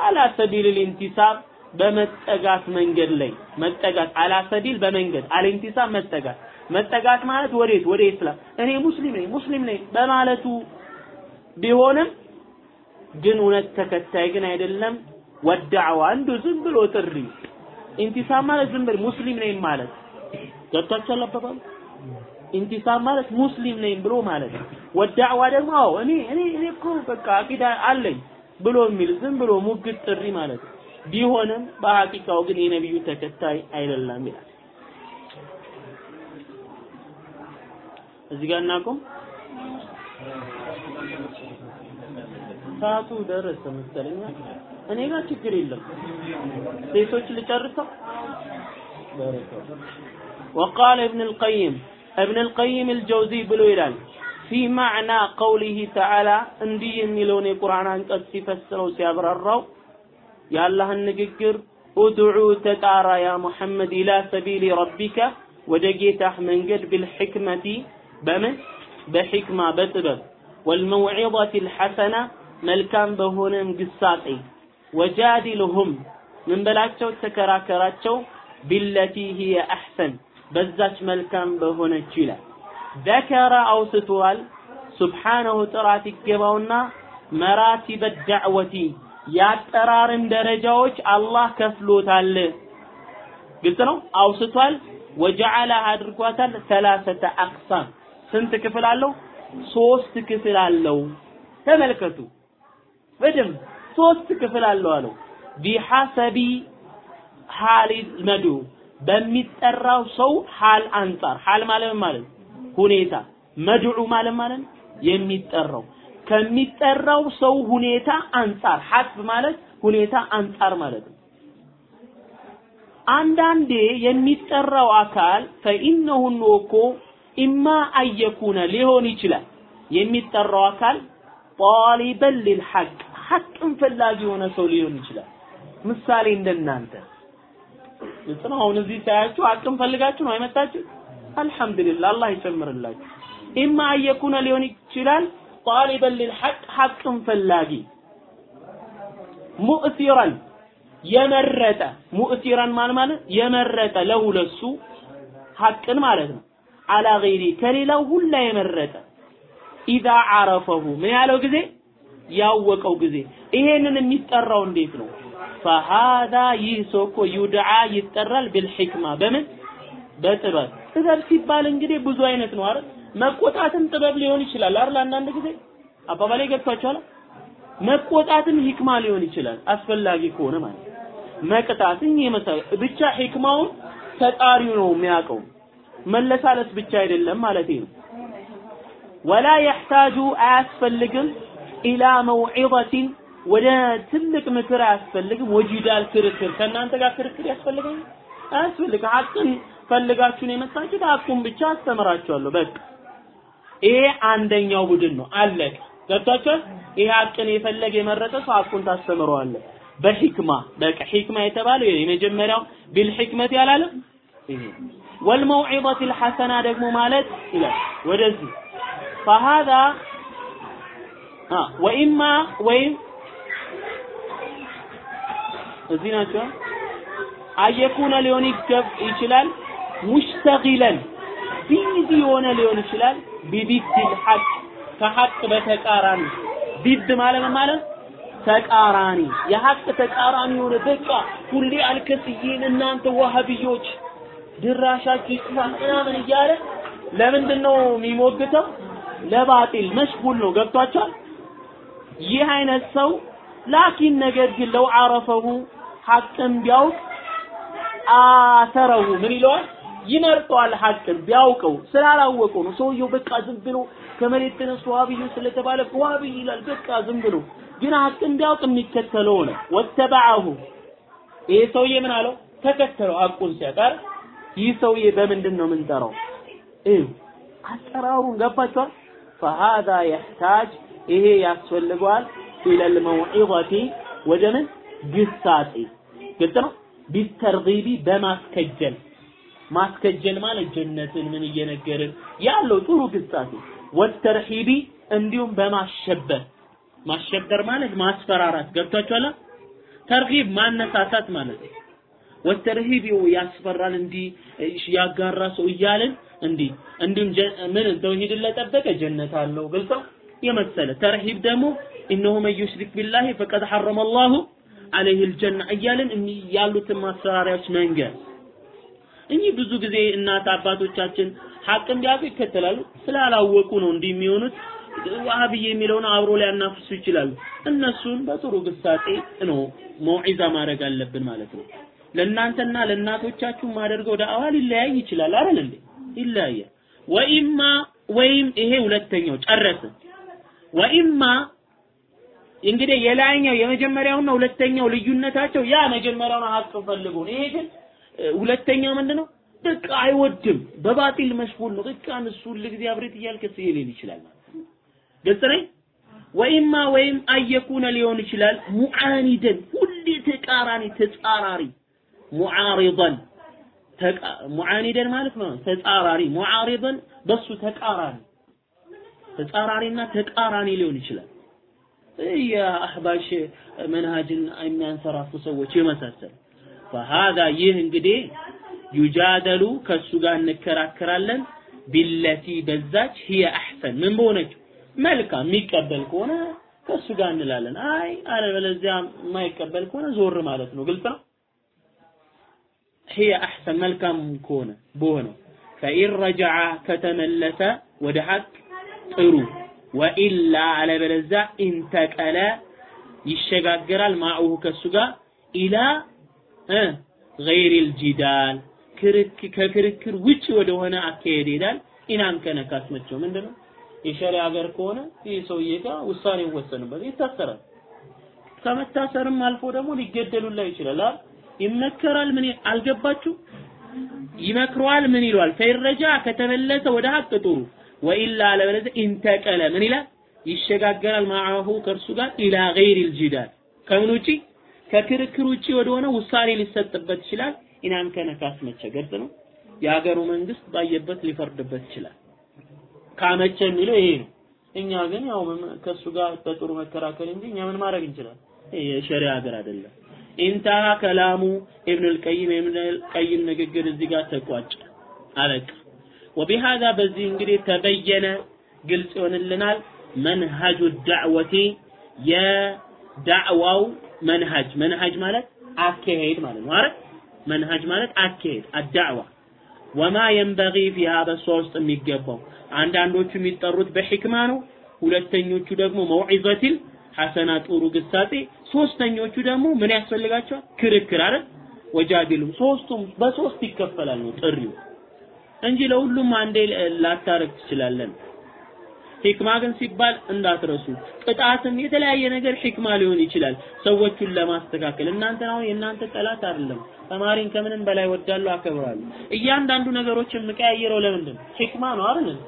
አላ ሰቢል ልኢንቲሳብ በመጠጋት መንገድ ላይ መጠጋት አላ ሰቢል በመንገድ አልኢንቲሳብ መጠጋት መጠጋት ማለት ወዴት? ወደ እስላም እኔ ሙስሊም ነኝ ሙስሊም ነኝ በማለቱ ቢሆንም ግን እውነት ተከታይ ግን አይደለም። ወዳዕዋ እንዱ ዝም ብሎ ጥሪ ኢንቲሳብ ማለት ዝም ብሎ ሙስሊም ነኝ ማለት። ገብታችኋል አባባሉ ኢንቲሳብ ማለት ሙስሊም ነኝ ብሎ ማለት ነው። ወዳዕዋ ደግሞ አዎ እኔ እኔ እኔ እኮ በቃ አቂዳ አለኝ ብሎ የሚል ዝም ብሎ ሙግት ጥሪ ማለት ቢሆንም በሐቂቃው ግን የነቢዩ ተከታይ አይደለም ይላል። እዚህ ጋር እናቆም። ሰዓቱ ደረሰ መሰለኝ። እኔ ጋር ችግር የለም። ሴቶች ልጨርሰው። وقال ابن القيم ابن القيم الجوزي ብሎ ይላል في معنى قوله تعالى እንዲህ የሚለውን የቁርአን አንቀጽ ሲፈስረው ሲያብራራው የአላህን ንግግር ኡድዑ ተጣራ ያ ሙሐመድ ኢላ ሰቢሊ ረቢከ ወደ ጌታህ መንገድ ቢልሕክመቲ በምን? በሕክማ በጥበብ። ወልመውዒظة الحسنة መልካም በሆነ ግሳጤ ወጃዲልሁም ምን በላቸው? ተከራከራቸው። ቢለቲ ሂየ አሕሰን በዛች መልካም በሆነች ይላል። ذكر አውስቷል ሱብሓነሁ ጥራት ይገባውና መራቲበ ዳዕወቲ የአጠራርን ደረጃዎች አላህ ከፍሎታል። ግልጽ ነው? አውስቷል። ወጀዓላ አድርጓታል። ሰላሰተ አቅሳም። ስንት ክፍል አለው? ሶስት ክፍል አለው። ተመልከቱ። በደንብ ሶስት ክፍል አለው አለው። ቢሐሰቢ ሐሊ መዱ በሚጠራው ሰው ሐል አንጻር። ሐል ማለት ማለት? ሁኔታ። መድዑ ማለት ማለት የሚጠራው። ከሚጠራው ሰው ሁኔታ አንጻር። ሐስብ ማለት ሁኔታ አንጻር ማለት ነው። አንዳንዴ የሚጠራው አካል ፈኢነሁ እኮ ኢማ አየኩነ ሊሆን ይችላል የሚጠራው አካል ጣሊበን ሊልሐቅ ሐቅን ፈላጊ የሆነ ሰው ሊሆን ይችላል። ምሳሌ እንደናንተ ግልጽ አሁን እዚህ ሳያችሁ ሐቅን ፈልጋችሁ ነው አይመጣችሁ? አልሐምዱሊላህ አላህ ይጨምርላችሁ። ኢማ አየኩነ ሊሆን ይችላል ጣሊበን ሊልሐቅ ሐቅን ፈላጊ ሙእሲራን የመረጠ ሙእሲራን ማለት ማለት የመረጠ ለሁ ለሱ ሐቅን ማለት ነው። አላ ገይሪ ከሌላው ሁላ የመረጠ ኢዛ አረፈሁ ምን ያለው ጊዜ ያወቀው ጊዜ ይሄንን የሚጠራው እንዴት ነው? ፈሃዛ ይህ ሰው እኮ ዩድዓ ይጠራል ቢልሕክማ በምን በጥበብ ጥበብ ሲባል እንግዲህ ብዙ አይነት ነው አይደል? መቆጣትም ጥበብ ሊሆን ይችላል አይደል? አንዳንድ ጊዜ አባባሌ ገብቷችኋል? መቆጣትም ሂክማ ሊሆን ይችላል አስፈላጊ ከሆነ ማለት መቅጣትም የመሰለ ብቻ ሂክማውን ፈጣሪው ነው የሚያውቀው። መለሳለስ ብቻ አይደለም ማለት ነው። ወላ የሕታጁ አያስፈልግም ኢላ መውዒዘቲን ወደ ትልቅ ምክር አያስፈልግም። ወጂዳል ክርክር ከእናንተ ጋር ክርክር ያስፈልጋል አያስፈልግም። ሐቅን ፈልጋችሁ ነው የመጣችሁት። ሐቁን ብቻ አስተምራችኋለሁ። በቃ ይሄ አንደኛው ቡድን ነው። አለቀ። ገብታችኋል? ይሄ ሐቅን የፈለገ የመረጠ ሰው ሐቁን ታስተምረዋለህ በሂክማ በቃ ሂክማ የተባለው የመጀመሪያው ቢልሂክመት ያላለ ይሄ ወልመውዒዘት الحسنة ደግሞ ማለት ይላል ወደዚህ فهذا አ ወኢማ ወይም እዚህ ናቸው አየኩነ ሊሆን ይገብ ይችላል ሙሽተጊለን ቢዚ የሆነ ሊሆን ይችላል ቢዲድ ሐቅ ከሐቅ በተቃራኒ ዲድ ማለት ማለት ተቃራኒ የሐቅ ተቃራኒ የሆነ በቃ ሁሌ አልከስይን እናንተ ዋሃብዮች ድራሻችሁ ይጥፋ ምናምን እያለ ለምንድን ነው የሚሞግተው? ለባጢል مشغول ነው። ገብቷቸዋል። ይህ አይነት ሰው ላኪን ነገር ግን ለው አረፈሁ ሐቅን ቢያውቅ አተረሁ ምን ይለዋል? ይመርጠዋል። ሐቅን ቢያውቀው ስላላወቀው ነው። ሰውየው በቃ ዝም ብሎ ከመሬት ተነስቶ ዋብዩ ስለተባለ ዋብይ ይላል። በቃ ዝም ብሎ ግን ሐቅን ቢያውቅ የሚከተለው ነው። ወተበዐሁ ይሄ ሰውዬ ምን አለው? ተከተለው ሐቁን ሲያቀር ይህ ሰውዬ በምንድን ነው የምንጠራው? እዩ አጠራሩን ገባችኋል? ፈሃዛ የሕታጅ ይሄ ያስፈልገዋል ኢለል መውዒዘቲ ወደ ምን ግሳጤ ግልጽ ነው። ቢተርጊቢ በማስከጀል ማስከጀል ማለት ጀነትን ምን እየነገርን ያለው ጥሩ ግሳጼ ወተርሂቢ እንዲሁም በማሸበር ማሸበር ማለት ማስፈራራት ገብቷችኋል? ተርጊብ ማነሳሳት ማለት ነው። ወተርሂብ ያስፈራል እንዲህ ያጋራ ሰው እያልን እንዲህ እንዲሁም ምን ተውሂድን ለጠበቀ ጀነት አለው። ግልጽ የመሰለ ተርሂብ ደግሞ እነሆ መን ዩሽሪክ ቢላሂ ፈቀድ ሐረመ አላሁ አለይሂ አልጀና እያልን ያሉትን ማስፈራሪያዎች መንገር። እኚህ ብዙ ጊዜ እናት አባቶቻችን ሐቅን ቢያውቁ ይከተላሉ ስላላወቁ ነው እንዲህ የሚሆኑት። ዋሃብዬ የሚለውን አብሮ ሊያናፍሱ ይችላሉ። እነሱን በጥሩ ግሳጼ ነው መውዒዛ ማድረግ አለብን ማለት ነው ለእናንተና ለእናቶቻችሁ ማደርገው ዳዕዋ ሊለያይ ይችላል። አይደል እንዴ? ይለያያል። ወኢማ ወይም ይሄ ሁለተኛው ጨረሰ ወኢማ እንግዲህ የላይኛው የመጀመሪያውና ሁለተኛው ልዩነታቸው ያ መጀመሪያውን ሀቅ ፈልጎ ነው። ይሄ ግን ሁለተኛው ምንድነው? በቃ አይወድም። በባጢል መሽጉል ነው። በቃ እሱ ሁልጊዜ አብሬት እያልከ ሲል ይችላል ግልጽ ነኝ? ወኢማ ወይም አየኩነ ሊሆን ይችላል። ሙዓኒደን ሁሌ ተቃራኒ ተጻራሪ ሙዓሪደን ሙዓኒደን ማለት ነው ተጻራሪ ሙዓሪደን በሱ ተቃራኒ ተጻራሪና ተቃራኒ ሊሆን ይችላል የአህባሽ መንሃጅን የሚያንሰራፉ ሰዎች ይመሳሰል ፈሃዛ ይህ እንግዲህ ዩጃደሉ ከሱ ጋር እንከራከራለን ቢለቲ በዛች ሂየ አሕሰን ምን በሆነች መልካም የሚቀበል ከሆነ ከሱ ጋር እንላለን። አይ አለበለዚያ የማይቀበል ከሆነ ዞር ማለት ነው። ግልጽ ነው። ህየ አሕሰን መልካም ከሆነ በሆነው ፈኢን ረጃዓ ከተመለሰ ወደ ሐቅ ጥሩ ወኢላ አለበለዛ ኢንተቀለ ይሸጋገራል ማዕሁ ከሱ ጋር ኢላ ገይር ልጂዳል ከክርክር ውጭ ወደሆነ አካሄድ ይሄዳል። ኢናም ከነካስ መቸው ምንድነው የሸሪዓ ሀገር ከሆነ ይህ ሰውዬ ጋር ውሳኔ ይወሰንበት ይታሰራል። ከመታሰርም አልፎ ደግሞ ሊገደሉላ ይችላል አይደል ይመከራል። ምን አልገባችሁ? ይመክረዋል። ምን ይሏል? ፈይረጃ ከተመለሰ ወደ ሀቅ ጥሩ ወኢላ አለበለዚያ ኢንተቀለ ምን ይላል? ይሸጋገራል ማዐሁ ከእርሱ ጋር ኢላ ገይር ልጂዳል ከምን ውጪ ከክርክር ውጪ ወደሆነ ውሳኔ ሊሰጥበት ይችላል። ኢናም ከነካስ መቸ ግልጽ ነው። የሀገሩ መንግስት ባየበት ሊፈርድበት ይችላል። ካመቸ የሚለው ይሄ ነው። እኛ ግን ያው ከሱ ጋር በጥሩ መከራከል እንጂ እኛ ምን ማድረግ እንችላለን? ይሄ የሸሪያ ሀገር አይደለም። ኢንተሃ ከላሙ ኢብን አልቀይም ኢብን አልቀይም ንግግር እዚህ ጋር ተቋጨ፣ አበቃ። ወቢሃዛ በዚህ እንግዲህ ተበየነ። ግልጽ ይሆንልናል። መንሃጁ ዳዕወቲ የዳዕዋው መንሃጅ። መንሃጅ ማለት አካሄድ ማለት ነው አይደል? መንሃጅ ማለት አካሄድ አዳዕዋ። ወማ የንበጊ ፊሃ በሷ ውስጥ የሚገባው። አንዳንዶቹ የሚጠሩት በሕክማ ነው ሁለተኞቹ ደግሞ መውዒዘቲል ሐሰና ጥሩ ግሳጼ ሶስተኞቹ ደግሞ ምን ያስፈልጋቸዋል ክርክር አይደል ወጃዲሉም ሶስቱም በሶስት ይከፈላል ነው ጥሪው እንጂ ለሁሉም አንዴ ላታረግ ትችላለን ሂክማ ግን ሲባል እንዳትረሱ። ቅጣትም የተለያየ ነገር ሂክማ ሊሆን ይችላል፣ ሰዎቹን ለማስተካከል። እናንተ አሁን የእናንተ ጠላት አይደለም። ተማሪን ከምንም በላይ ወዳሉ አከብራሉ። እያንዳንዱ ነገሮችን የምቀያየረው ለምንድን? ሂክማ ነው አይደል?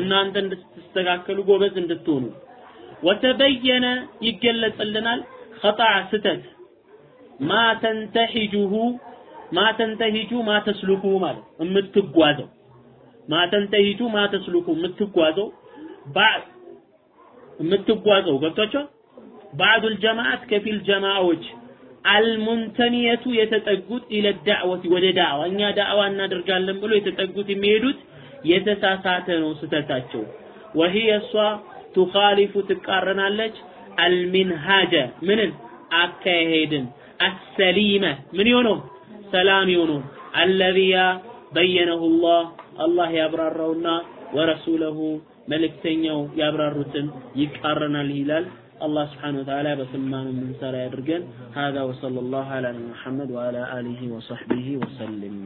እናንተ እንድትስተካከሉ ጎበዝ እንድትሆኑ። ወተበየነ ይገለጽልናል። ኸጣ ስተት ማ ተንተሂጁሁ ማ ተንተሂጁ ማ ተስሉኩ ማለት የምትጓዘው። ማ ተንተሂጁ ማ ተስሉኩ የምትጓዘው። ባዕድ የምትጓዘው። ገብቷቸው ባዕዱል ጀማዓት ከፊል ጀማዓዎች አልሙንተኒየቱ የተጠጉት ኢለ ዳዕወት ወደ ዳዕዋ። እኛ ዳዕዋ እናደርጋለን ብሎ የተጠጉት የሚሄዱት የተሳሳተ ነው ስተታቸው ወሂየ እሷ ቱኻሊፉ ትቃረናለች አልሚንሃጀ ምንን አካሄድን አሰሊመ ምን የሆነው ሰላም የሆነው አለዚያ በየነሁ ላህ አላህ ያብራራውና ወረሱለሁ መልእክተኛው ያብራሩትን ይቃረናል ይላል። አላህ ስብሓነ ወተዓላ በሰማነው የምንሰራ ያድርገን። ሀዛ ወሰለላሁ ዐላ ሙሐመድ ወዐላ አሊሂ ወሰሕቢሂ ወሰለም።